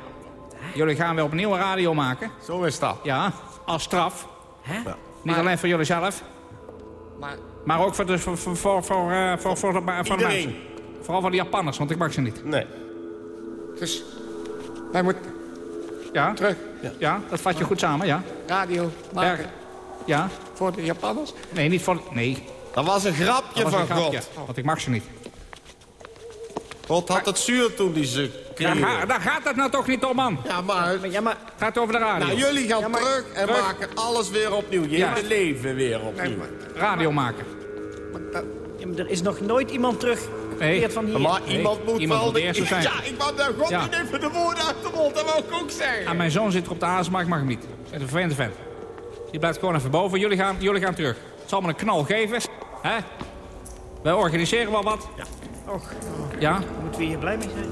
Jullie gaan weer opnieuw een radio maken. Zo is dat. Ja, als straf. Ja. Niet alleen voor jullie zelf, Maar maar ook voor de, voor, voor, voor, voor, eh, voor, voor de, voor de Iedereen. mensen. Vooral voor de Japanners, want ik mag ze niet. Nee. Dus wij moeten Ja, terug. ja dat vat je goed samen, ja. Radio maken Berg. Ja, voor de Japanners. nee, niet voor... Nee, Dat was een grapje was van een grapje, God. want ik mag ze niet. God had het zuur toen hij ze ga, daar gaat het nou toch niet om, man. Ja, maar... Ja, maar Het gaat over de radio. Nou, jullie gaan Ja, maar- terug en Terug. maken alles weer opnieuw. Je Ja. hele leven weer opnieuw. Radio maken. Ja, maar er is nog nooit iemand terug. Nee. van hier. Maar Nee, iemand moet iemand wel... moet de eerste zijn. Ja, ik wou daar God Ja. niet even de woorden uit de mond. Dat wou ik ook zeggen. En mijn zoon zit er op de aas, maar ik mag hem niet. Dat is een vervelende vent. Die blijft gewoon even boven. Jullie gaan, jullie gaan terug. Het zal me een knal geven. Hè? Wij organiseren wel wat. Ja. Och, Ja? moeten we hier blij mee zijn?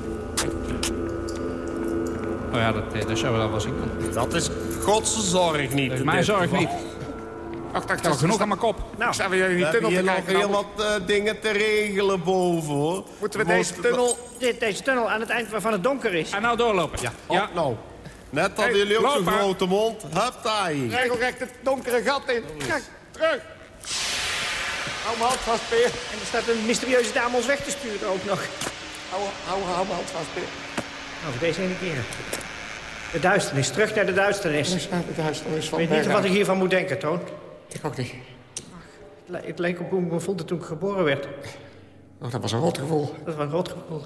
Oh ja, dat, eh, dat zullen we dan wel zien. Dat is Godse zorg niet. Dat is in mijn zorg geval. niet. Ach, heb genoeg aan mijn kop. Nou, zijn we hier in die tunnel nog kijken, heel wat eh, dingen te regelen boven, hoor. Moeten we deze tunnel... Dit, deze tunnel aan het eind waarvan het donker is. En nou doorlopen. Ja, Ja. op nou. Net hadden Hey, jullie ook zo'n grote mond. Hup, daar hier. Regelrecht het donkere gat in. Kijk, terug. Hou mijn hand vast, Peer. En er staat een mysterieuze dame ons weg te sturen ook nog. Hou, hou, hou mijn hand vast, Peer. Nou, voor deze ene keer. De duisternis, terug naar de duisternis. Naar de duisternis Ik weet niet wat ik hiervan moet denken, Toon. Ik ook niet. Het le- Het leek op hoe ik me voelde toen ik geboren werd. Oh, dat was een rot gevoel. Dat was een rot gevoel.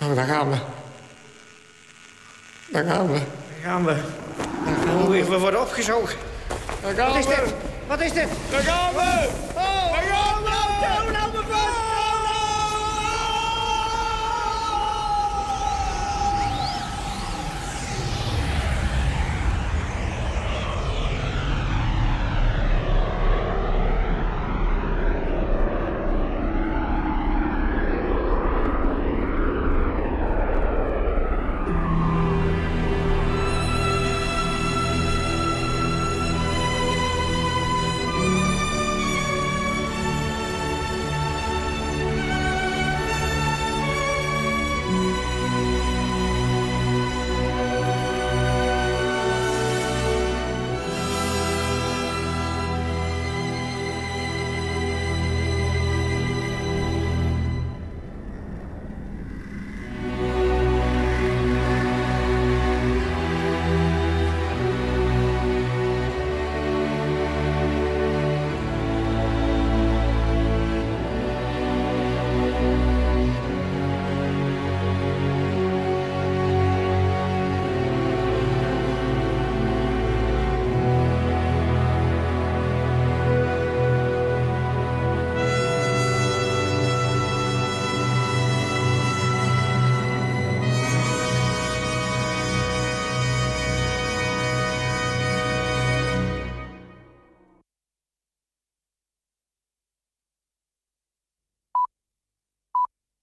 Nou, daar gaan we. Daar gaan we. Daar gaan we. Oeh, we worden opgezogen. Daar gaan Wat is we. dit? Wat is dit? Daar gaan we. Oh, daar gaan we.